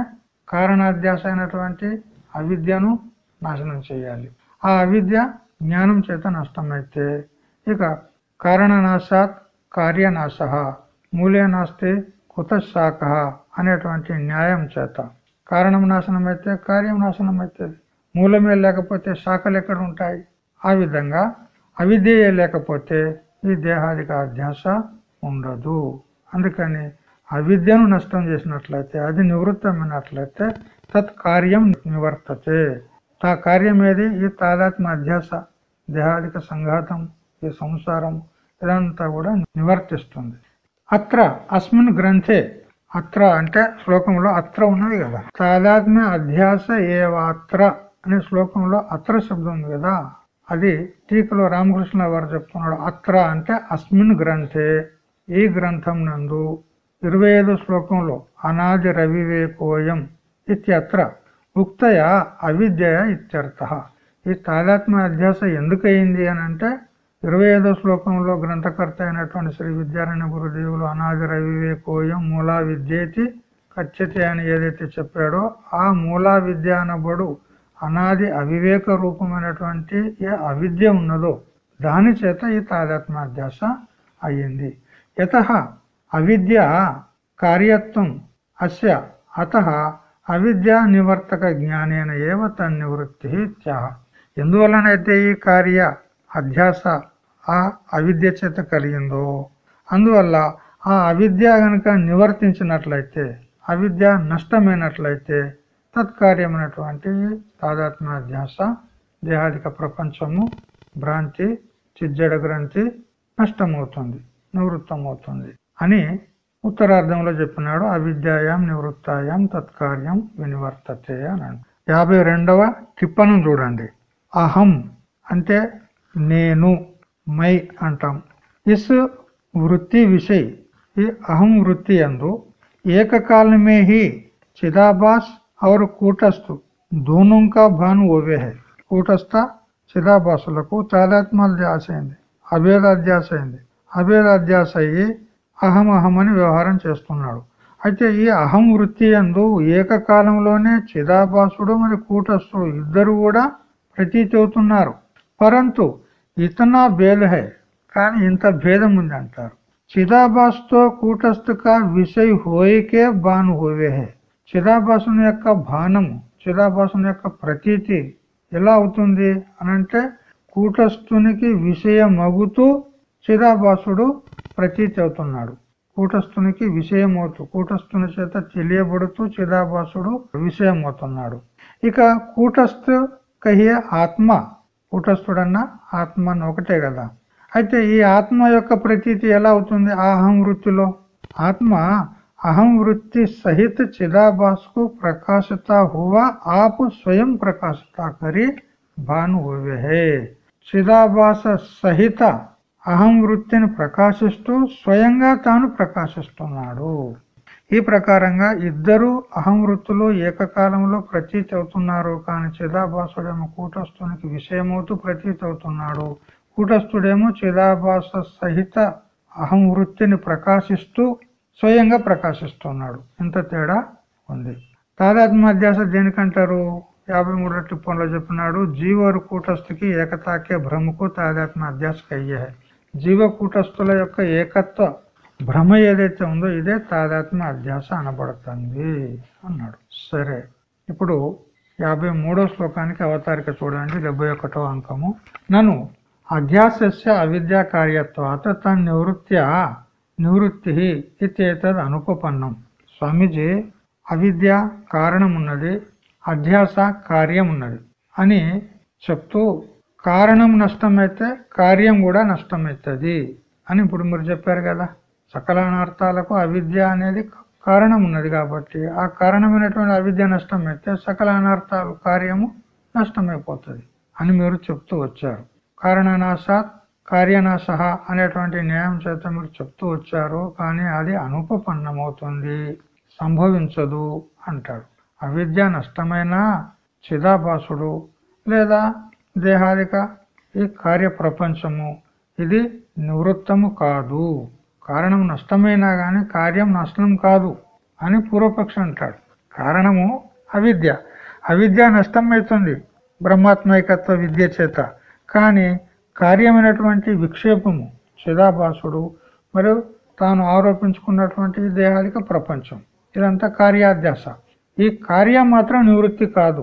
కారణాధ్యాస అయినటువంటి అవిద్యను నాశనం చేయాలి. ఆ అవిద్య జ్ఞానం చేత నష్టమైతే ఇక కారణనాశాత్ కార్యనాశ మూలే నాస్తే కుత శాఖ అనేటువంటి న్యాయం చేత. కారణం నాశనం అయితే కార్యం నాశనం అవుతుంది మూలమే లేకపోతే శాఖలు ఎక్కడ ఉంటాయి? ఆ విధంగా అవిధేయ లేకపోతే ఈ దేహాదిక అధ్యాస ఉండదు. అందుకని అవిద్యను నష్టం చేసినట్లయితే అది నివృత్తమైనట్లయితే తత్కార్యం నివర్తతే. తా కార్యం ఏది? ఈ తాదాత్మ అధ్యాస దేహాదిక సంఘాతం ఈ సంసారం ఇదంతా కూడా నివర్తిస్తుంది. అత్ర అస్మిన్ గ్రంథే అత్ర అంటే శ్లోకంలో అత్ర ఉన్నది కదా. తాదాత్మ్య అధ్యాస ఏవాత్ర అనే శ్లోకంలో అత్ర శబ్దం ఉంది కదా. అది టీకలో రామకృష్ణ వారు చెప్తున్నాడు. అత్ర అంటే అస్మిన్ గ్రంథే ఈ గ్రంథం నందు ఇరవై శ్లోకంలో అనాది రవివేకోయం ఇత్యత్ర ఉక్తయ అవిద్య ఇత్యర్థ. ఈ తాదాత్మ అధ్యాస ఎందుకయింది అని అంటే ఇరవై ఐదో శ్లోకంలో గ్రంథకర్త అయినటువంటి శ్రీ విద్యారాయణ గురుదేవులు అనాది రవివేకోయం మూలా విద్యేతి కచ్చతి అని ఏదైతే చెప్పాడో ఆ మూలా విద్య అనబడు అనాది అవివేక రూపమైనటువంటి ఏ అవిద్య ఉన్నదో దాని చేత ఈ తాదాత్మ్యాధ్యాస అయ్యింది. యత అవిద్య కార్యత్వం అస్య అత అవిద్య నివర్తక జ్ఞానేన ఏవ తన్నివృత్తి త్యాహ. ఎందువలనైతే ఈ కార్య అధ్యాస ఆ అవిద్య చేత కలిగిందో. అందువల్ల ఆ అవిద్య గనక నివర్తించినట్లయితే అవిద్య నష్టమైనట్లయితే తత్కార్యమైనటువంటి తాదాత్మ్యాధ్యాస దేహాదిక ప్రపంచము భ్రాంతి చిజ్జడ గ్రంథి నష్టమవుతుంది నివృత్తమవుతుంది అని ఉత్తరార్థంలో చెప్పినాడు. అవిద్యాయం నివృత్తాయం తత్కార్యం వినివర్తతే అని యాభై రెండవ టిప్పను చూడండి. అహం అంటే నేను. మై అంటాం ఇస్ వృత్తి విషయ్ ఈ అహం వృత్తి అందు ఏకకాలమే హి చిదాబాస్ और కూటస్థు दोनों का भान ओवे है కూటస్థ చిదాభాసులకు తాదాత్మాధ్యాస అయింది అభేదాధ్యాస అయింది అభేదాధ్యాస అయ్యి అహం అహం అని వ్యవహారం చేస్తున్నాడు అయితే ఈ అహం వృత్తి అందు ఏకకాలంలోనే చిదాభాసుడు మరి కూటస్థుడు ఇద్దరు కూడా ప్రతీతి అవుతున్నారు పరంతు ఇతనా భేద హై కానీ ఇంత భేదం ఉంది అంటారు చిదాభాసుతో కూటస్థుక విషయ హోయికే బాను హోవే హే. చిదాభాసుని యొక్క భానము చిదాభాసుని యొక్క ప్రతీతి ఎలా అవుతుంది అనంటే కూటస్థునికి విషయమగుతూ చిదాభాసుడు ప్రతీతి అవుతున్నాడు. కూటస్థునికి విషయమవుతూ కూటస్థుని చేత తెలియబడుతూ చిదాభాసుడు విషయమవుతున్నాడు. ఇక కూటస్థ కహియ ఆత్మ కూటస్థుడన్నా ఆత్మ ఒకటే కదా. అయితే ఈ ఆత్మ యొక్క ప్రతీతి ఎలా అవుతుంది? అహం వృత్తిలో. ఆత్మ అహం వృత్తి సహిత చిదాభాస్కు ప్రకాశత హువా ఆపు స్వయం ప్రకాశత కరి భాను హే చిదాభాస సహిత అహం వృత్తిని ప్రకాశిస్తూ స్వయంగా తాను ప్రకాశిస్తున్నాడు. ఈ ప్రకారంగా ఇద్దరు అహం వృత్తులు ఏకకాలంలో ప్రతీతి అవుతున్నారు. కానీ చిదాభాసుడేమో కూటస్థునికి విషయమవుతూ ప్రతీతి అవుతున్నాడు. కూటస్థుడేమో చిదాభాస సహిత అహం వృత్తిని ప్రకాశిస్తూ స్వయంగా ప్రకాశిస్తున్నాడు. ఇంత తేడా ఉంది. తాదాత్మ్యాధ్యాస దేనికంటారు? యాభై మూడు టిప్పంలో చెప్పినాడు. జీవరు కూటస్థుకి ఏకతాకే భ్రమకు తాదాత్మ అధ్యాస అయ్యే జీవ కూటస్థుల యొక్క ఏకత్వ భ్రమ ఏదైతే ఉందో ఇదే తాదాత్మ అధ్యాస అనబడుతుంది అన్నాడు. సరే ఇప్పుడు యాభై మూడో శ్లోకానికి అవతారిక చూడండి డెబ్బై ఒకటో అంకము. నన్ను అధ్యాసస్య అవిద్యా కార్యత్వాత తన నివృత్త్యా నివృత్తి ఇతేతద్ అనుపన్నం స్వామీజీ అవిద్య కారణం ఉన్నది అధ్యాస కార్యం ఉన్నది అని చెప్తూ కారణం నష్టమైతే కార్యం కూడా నష్టమవుతుంది అని ఇప్పుడు మీరు చెప్పారు కదా. సకల అనర్థాలకు అవిద్య అనేది కారణం ఉన్నది కాబట్టి ఆ కారణమైనటువంటి అవిద్య నష్టమైతే సకల అనర్థాలు కార్యము నష్టమైపోతుంది అని మీరు చెప్తూ వచ్చారు. కారణనాశాత్ కార్యనాశ అనేటువంటి న్యాయం చేత మీరు చెప్తూ వచ్చారు కానీ అది అనుపపన్నమవుతుంది సంభవించదు అంటాడు అవిద్య నష్టమైన చిదాభాసుడు లేదా దేహాదిక ఈ కార్య ప్రపంచము ఇది నివృత్తము కాదు. కారణం నష్టమైనా గాని కార్యం నష్టం కాదు అని పూర్వపక్షం అంటాడు. కారణము అవిద్య. అవిద్య నష్టం అవుతుంది బ్రహ్మాత్మైకత్వ విద్య చేత. కానీ కార్యమైనటువంటి విక్షేపము చిదాభాసుడు మరియు తాను ఆరోపించుకున్నటువంటి దేహాలిక ప్రపంచం. ఇదంతా కార్యాధ్యాస. ఈ కార్యం మాత్రం నివృత్తి కాదు.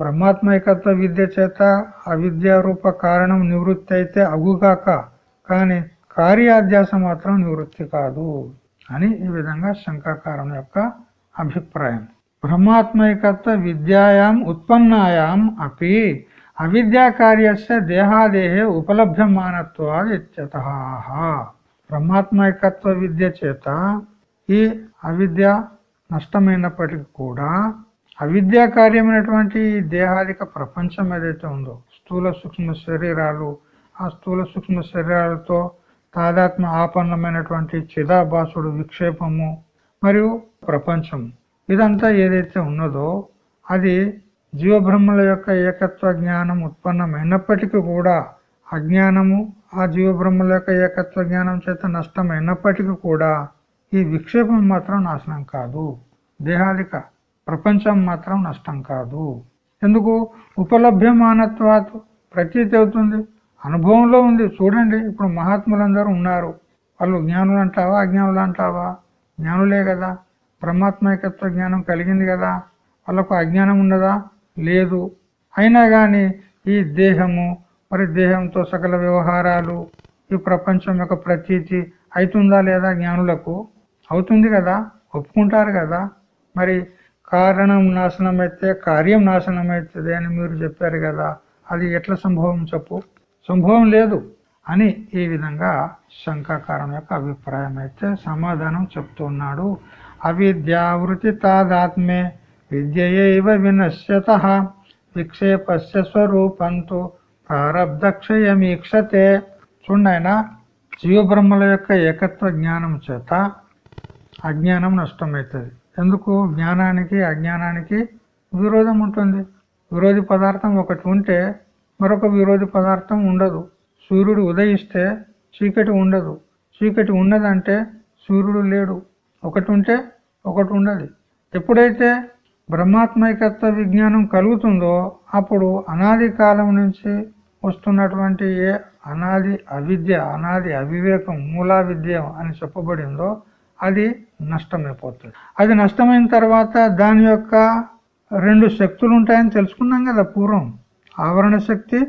బ్రహ్మాత్మైకత్వ విద్య చేత అవిద్యారూప కారణం నివృత్తి అయితే అగుగాక. కానీ కార్యాధ్యాస మాత్రం నివృత్తి కాదు అని ఈ విధంగా శంకాకారం యొక్క అభిప్రాయం. బ్రహ్మాత్మైకత్వ విద్యాయాం ఉత్పన్నాయాం అపి అవిద్యా కార్యస్య దేహాదేహే ఉపలభ్యమానత్వాదిత్యత బ్రహ్మాత్మైకత్వ విద్య చేత ఈ అవిద్య నష్టమైనప్పటికీ కూడా అవిద్యా కార్యమైనటువంటి దేహాదిక ప్రపంచం ఏదైతే ఉందో స్థూల సూక్ష్మ శరీరాలు ఆ స్థూల సూక్ష్మ శరీరాలతో తాదాత్మ ఆపన్నమైనటువంటి చిదాభాసుడు విక్షేపము మరియు ప్రపంచం ఇదంతా ఏదైతే ఉన్నదో అది జీవబ్రహ్మల యొక్క ఏకత్వ జ్ఞానం ఉత్పన్నమైనప్పటికీ కూడా అజ్ఞానము ఆ జీవబ్రహ్మల యొక్క ఏకత్వ జ్ఞానం చేత నష్టమైనప్పటికీ కూడా ఈ విక్షేపం మాత్రం నాశనం కాదు. దేహాదిక ప్రపంచం మాత్రం నష్టం కాదు. ఎందుకు? ఉపలభ్యమానత్వాత్ ప్రతీతి అవుతుంది. అనుభవంలో ఉంది. చూడండి ఇప్పుడు మహాత్ములందరూ ఉన్నారు. వాళ్ళు జ్ఞానులు అంటావా అజ్ఞానులు అంటావా? జ్ఞానులే కదా. బ్రహ్మాత్మైకత్వ జ్ఞానం కలిగింది కదా. వాళ్ళకు అజ్ఞానం ఉన్నదా? లేదు. అయినా కానీ ఈ దేహము మరి దేహంతో సకల వ్యవహారాలు ఈ ప్రపంచం యొక్క ప్రతీతి అవుతుందా లేదా జ్ఞానులకు? అవుతుంది కదా. ఒప్పుకుంటారు కదా. మరి కారణం నాశనం అయితే కార్యం నాశనం అవుతుంది అని మీరు చెప్పారు కదా. అది ఎట్లా సంభవం చెప్పు? సంభవం లేదు అని ఈ విధంగా శంకాకారం యొక్క అభిప్రాయం అయితే సమాధానం చెప్తున్నాడు. అవిద్యావృతి తాదాత్మే ఇవ వినశ్యత విక్షేపస్య స్వరూపంతో ప్రారబ్ధక్షయమీక్షతే. చూడైనా జీవబ్రహ్మల యొక్క ఏకత్వ జ్ఞానం చేత అజ్ఞానం నష్టమవుతుంది. ఎందుకు? జ్ఞానానికి అజ్ఞానానికి విరోధం ఉంటుంది. విరోధి పదార్థం ఒకటి ఉంటే మరొక విరోధి పదార్థం ఉండదు. సూర్యుడు ఉదయిస్తే చీకటి ఉండదు. చీకటి ఉన్నదంటే సూర్యుడు లేడు. ఒకటి ఉంటే ఒకటి ఉండదు ఎప్పుడైతే బ్రహ్మాత్మైకత్వ విజ్ఞానం కలుగుతుందో అప్పుడు అనాది కాలం నుంచి వస్తున్నటువంటి ఏ అనాది అవిద్య అనాది అవివేకం మూలా విద్య అని చెప్పబడిందో అది నష్టమైపోతుంది. అది నష్టమైన తర్వాత దాని యొక్క రెండు శక్తులు ఉంటాయని తెలుసుకున్నాం కదా పూర్వం. ఆవరణ శక్తి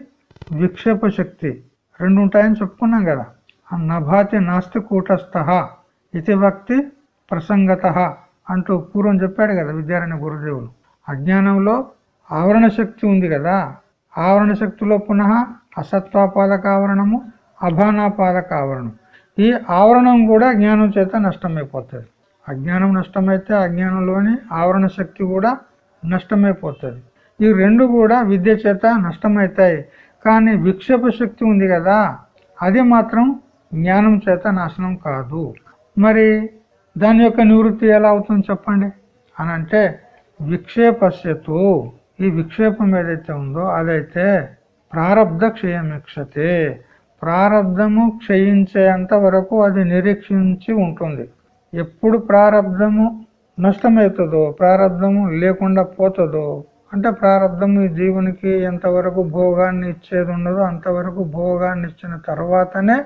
విక్షేప శక్తి రెండు ఉంటాయని చెప్పుకున్నాం కదా. నభాతి నాస్తి కూటస్థ ఇతి భక్తి ప్రసంగత అంటూ పూర్వం చెప్పాడు కదా విద్యారాయణ గురుదేవులు. అజ్ఞానంలో ఆవరణ శక్తి ఉంది కదా. ఆవరణ శక్తిలో పునః అసత్వాపాదక ఆవరణము అభానాపాదక ఆవరణం. ఈ ఆవరణం కూడా జ్ఞానం చేత నష్టమైపోతుంది. అజ్ఞానం నష్టమైతే అజ్ఞానంలోని ఆవరణ శక్తి కూడా నష్టమైపోతుంది. ఈ రెండు కూడా విద్య చేత నష్టమవుతాయి కానీ విక్షేప శక్తి ఉంది కదా అది మాత్రం జ్ఞానం చేత నాశనం కాదు. మరి దాని యొక్క నివృత్తి ఎలా అవుతుంది చెప్పండి? అని అంటే విక్షేపస్యతు. ఈ విక్షేపం ఏదైతే ఉందో అదైతే ప్రారంధ క్షయమిక్షతే. ప్రారంధము క్షయించేంత వరకు అది నిరీక్షించి ఉంటుంది. ఎప్పుడు ప్రారంధము నష్టమవుతుందో ప్రారంధము లేకుండా పోతుందో అంటే ప్రారంధము ఈ జీవునికి ఎంతవరకు భోగాన్ని ఇచ్చేది ఉండదో అంతవరకు భోగాన్ని ఇచ్చిన తర్వాతనే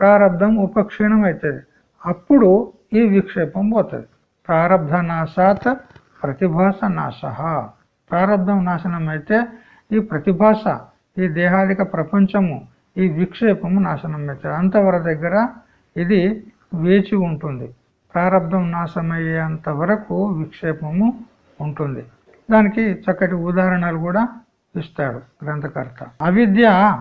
ప్రారంధం ఉపక్షీణం అవుతుంది. అప్పుడు ఈ విక్షేపం పోతుంది. ప్రారంధ నాశాత్ ప్రతిభాస నాశ. ప్రారంధం నాశనం అయితే ఈ ప్రతిభాస ఈ దేహాదిక ప్రపంచము ఈ విక్షేపము నాశనం అవుతుంది. అంతవర దగ్గర ఇది వేచి ఉంటుంది. ప్రారంధం నాశమయ్యేంత వరకు విక్షేపము ఉంటుంది. దానికి చక్కటి ఉదాహరణలు కూడా ఇస్తాడు గ్రంథకర్త. అవిద్య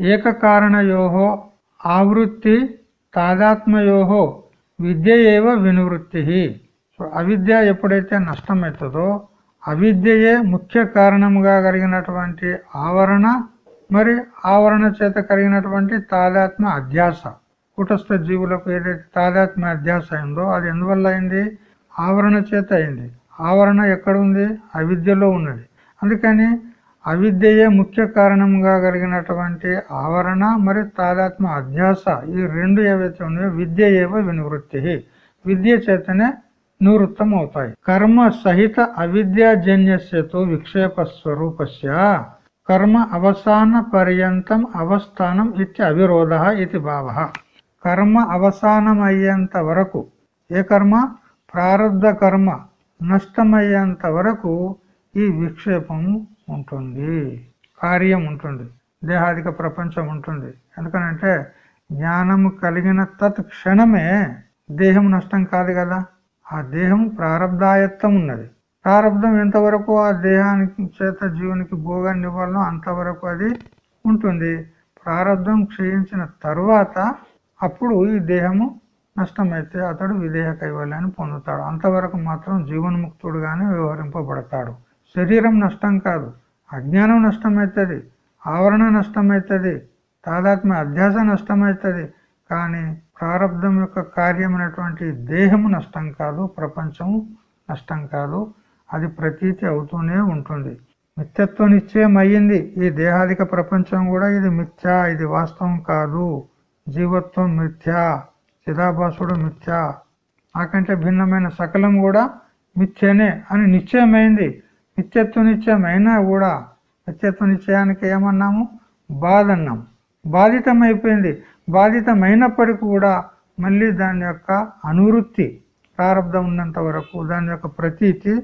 ఏకకారణయోహో ఆవృత్తి తాదాత్మయోహో విద్య ఏవ వినివృత్తి. సో అవిద్య ఎప్పుడైతే నష్టమవుతుందో అవిద్యయే ముఖ్య కారణంగా కలిగినటువంటి ఆవరణ మరి ఆవరణ చేత కలిగినటువంటి తాదాత్మ అధ్యాస. కుటస్థ జీవులకు ఏదైతే తాదాత్మ అధ్యాస అయిందో అది ఎందువల్ల అయింది? ఆవరణ చేత అయింది. ఆవరణ ఎక్కడుంది? అవిద్యలో ఉన్నది. అందుకని అవిద్యయే ముఖ్య కారణంగా కలిగినటువంటి ఆవరణ మరి తాదాత్మ అధ్యాస ఈ రెండు ఏవైతే ఉన్నాయో విద్య ఏవ వినివృత్తి. విద్య చేతనే నివృత్తం అవుతాయి కర్మ సహిత అవిద్యాజన్యస్యతో విక్షేప స్వరూపస్య. కర్మ అవసాన పర్యంతం అవస్థానం ఇత్య అవిరోధ ఇది భావ. కర్మ అవసానం అయ్యేంత వరకు ఏ కర్మ? ప్రారంధ కర్మ. నష్టమయ్యేంత వరకు ఈ విక్షేపం ఉంటుంది కార్యం ఉంటుంది దేహాదిక ప్రపంచం ఉంటుంది. ఎందుకనంటే జ్ఞానము కలిగిన తత్ క్షణమే దేహం నష్టం కాదు కదా? ఆ దేహం ప్రారంధాయత్తం ఉన్నది. ప్రారంధం ఎంతవరకు ఆ దేహానికి చేత జీవునికి భోగాన్ని ఇవ్వాలో అంతవరకు అది ఉంటుంది. ప్రారంధం క్షయించిన తర్వాత అప్పుడు ఈ దేహము నష్టమైతే అతడు విదేహ కైవల్యాన్ని పొందుతాడు. అంతవరకు మాత్రం జీవన్ముక్తుడుగానే వ్యవహరింపబడతాడు. శరీరం నష్టం కాదు అజ్ఞానం నష్టమవుతుంది ఆవరణ నష్టమవుతుంది తాదాత్మ్య అధ్యాస నష్టమవుతుంది కానీ ప్రారంధం యొక్క కార్యమైనటువంటి దేహము నష్టం కాదు ప్రపంచము నష్టం కాదు అది ప్రతీతి అవుతూనే ఉంటుంది. మిథ్యత్వ నిశ్చయం అయ్యింది ఈ దేహాదిక ప్రపంచం కూడా ఇది మిథ్యా ఇది వాస్తవం కాదు. జీవత్వం మిథ్యా. చిదాభాసుడు మిథ్య. నాకంటే భిన్నమైన సకలం కూడా మిథ్యనే అని నిశ్చయమైంది. నిత్యత్వ నిశ్చయం అయినా కూడా నిత్యత్వ నిశ్చయానికి ఏమన్నాము? బాధ అన్నాం బాధితమైపోయింది. బాధితమైనప్పటికీ కూడా మళ్ళీ దాని యొక్క అనువృత్తి ప్రారంభం ఉన్నంత వరకు దాని యొక్క ప్రతీతి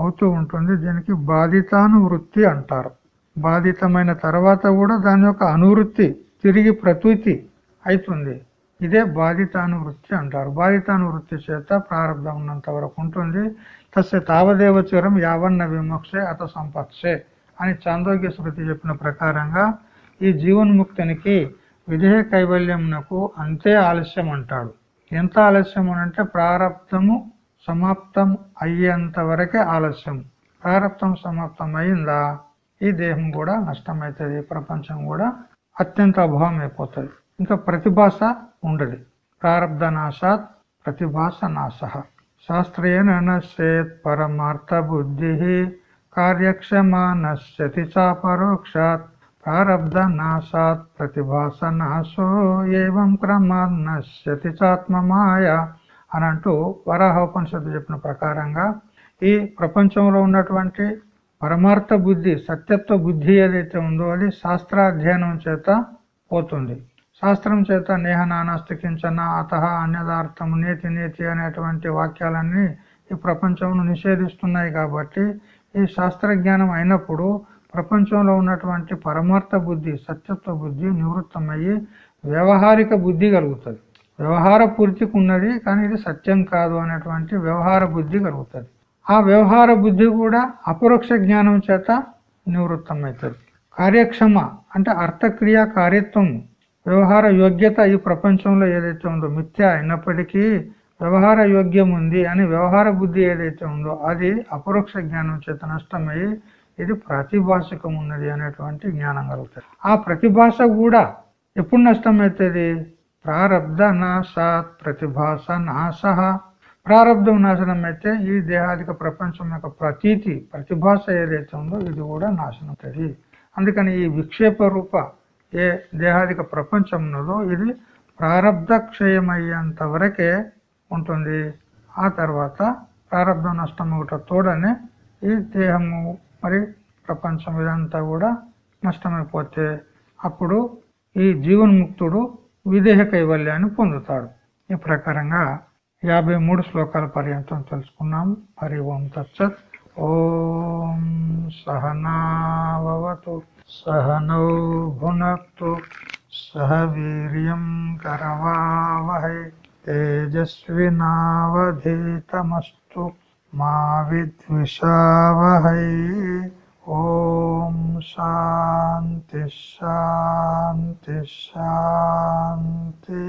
అవుతూ ఉంటుంది. దీనికి బాధితానువృత్తి అంటారు. బాధితమైన తర్వాత కూడా దాని యొక్క అనువృత్తి తిరిగి ప్రతీతి అవుతుంది. ఇదే బాధితానువృత్తి అంటారు. బాధితానువృత్తి చేత ప్రారంభం ఉన్నంత వరకు ఉంటుంది. తస్య తావదేవ చిరం యావన్న విమోక్షే అత సంపత్సే అని చాందోగ్య శృతి చెప్పిన ప్రకారంగా ఈ జీవన్ముక్తునికి విధేయ కైవల్యంనకు అంతే ఆలస్యం అంటాడు. ఎంత ఆలస్యం అంటే ప్రారంధము సమాప్తం అయ్యేంత వరకే ఆలస్యం. ప్రారంధం సమాప్తం అయిందా ఈ దేహం కూడా నష్టమవుతుంది ప్రపంచం కూడా అత్యంత అభావం అయిపోతుంది ఇంకా ప్రతిభాష ఉండదు. ప్రారంధ నాశాత్ ప్రతిభాష నాశ శాస్త్రేణ నశ్చేత్ పరమార్థ బుద్ధి కార్యక్షమ నశ్యతి చా పరోక్షాత్ ప్రారబ్ధ నాశాత్ ప్రతిభాస నాశో ఏం క్రమ నశ్యతి చాత్మమాయ అని అంటూ వరాహోపనిషత్తు చెప్పిన ప్రకారంగా ఈ ప్రపంచంలో ఉన్నటువంటి పరమార్థ బుద్ధి సత్యత్వ బుద్ధి ఏదైతే ఉందో అది శాస్త్రాధ్యయనం చేత పోతుంది. శాస్త్రం చేత నేహ నానాస్తికించన అత అన్యదార్థం నేతి నేతి అనేటువంటి వాక్యాలన్నీ ఈ ప్రపంచంను నిషేధిస్తున్నాయి కాబట్టి ఈ శాస్త్ర జ్ఞానం అయినప్పుడు ప్రపంచంలో ఉన్నటువంటి పరమార్థ బుద్ధి సత్యత్వ బుద్ధి నివృత్తమయ్యి వ్యవహారిక బుద్ధి కలుగుతుంది. వ్యవహార పూర్తికి ఉన్నది కానీ ఇది సత్యం కాదు అనేటువంటి వ్యవహార బుద్ధి కలుగుతుంది. ఆ వ్యవహార బుద్ధి కూడా అపరోక్ష జ్ఞానం చేత నివృత్తమవుతుంది. కార్యక్షమ అంటే అర్థక్రియ కార్యత్వం వ్యవహార యోగ్యత ఈ ప్రపంచంలో ఏదైతే ఉందో మిథ్య అయినప్పటికీ వ్యవహార యోగ్యం ఉంది అని వ్యవహార బుద్ధి ఏదైతే ఉందో అది అపరోక్ష జ్ఞానం చేత నష్టమయ్యి ఇది ప్రతిభాషకం ఉన్నది అనేటువంటి జ్ఞానం కలుగుతుంది. ఆ ప్రతిభాష కూడా ఎప్పుడు నష్టమవుతుంది? ప్రారబ్ధ నాశాత్ ప్రతిభాష నాశ. ప్రారంధం నాశనం అయితే ఈ దేహాదిక ప్రపంచం యొక్క ప్రతీతి ప్రతిభాష ఏదైతే ఉందో ఇది కూడా నాశనం అవుతుంది అందుకని ఈ విక్షేప రూప ఏ దేహాదిక ప్రపంచం ఉన్నదో ఇది ప్రారంధ క్షయమయ్యేంత వరకే ఉంటుంది. ఆ తర్వాత ప్రారంభ నష్టం ఒకట తోడనే ఈ దేహము మరి ప్రపంచం ఇదంతా కూడా నష్టమైపోతే అప్పుడు ఈ జీవన్ముక్తుడు విదేహ కైవల్యాన్ని పొందుతాడు. ఈ ప్రకారంగా యాభై మూడు శ్లోకాల పర్యంతం తెలుసుకున్నాం. హరి ఓం తచ్చత్ ఓం సహనావతు సహనౌ భునక్తు సహ వీర్యం కరవావహై తేజస్వినావధీతమస్తు మా విద్విషావహై ఓం శాంతి శాంతి శాంతి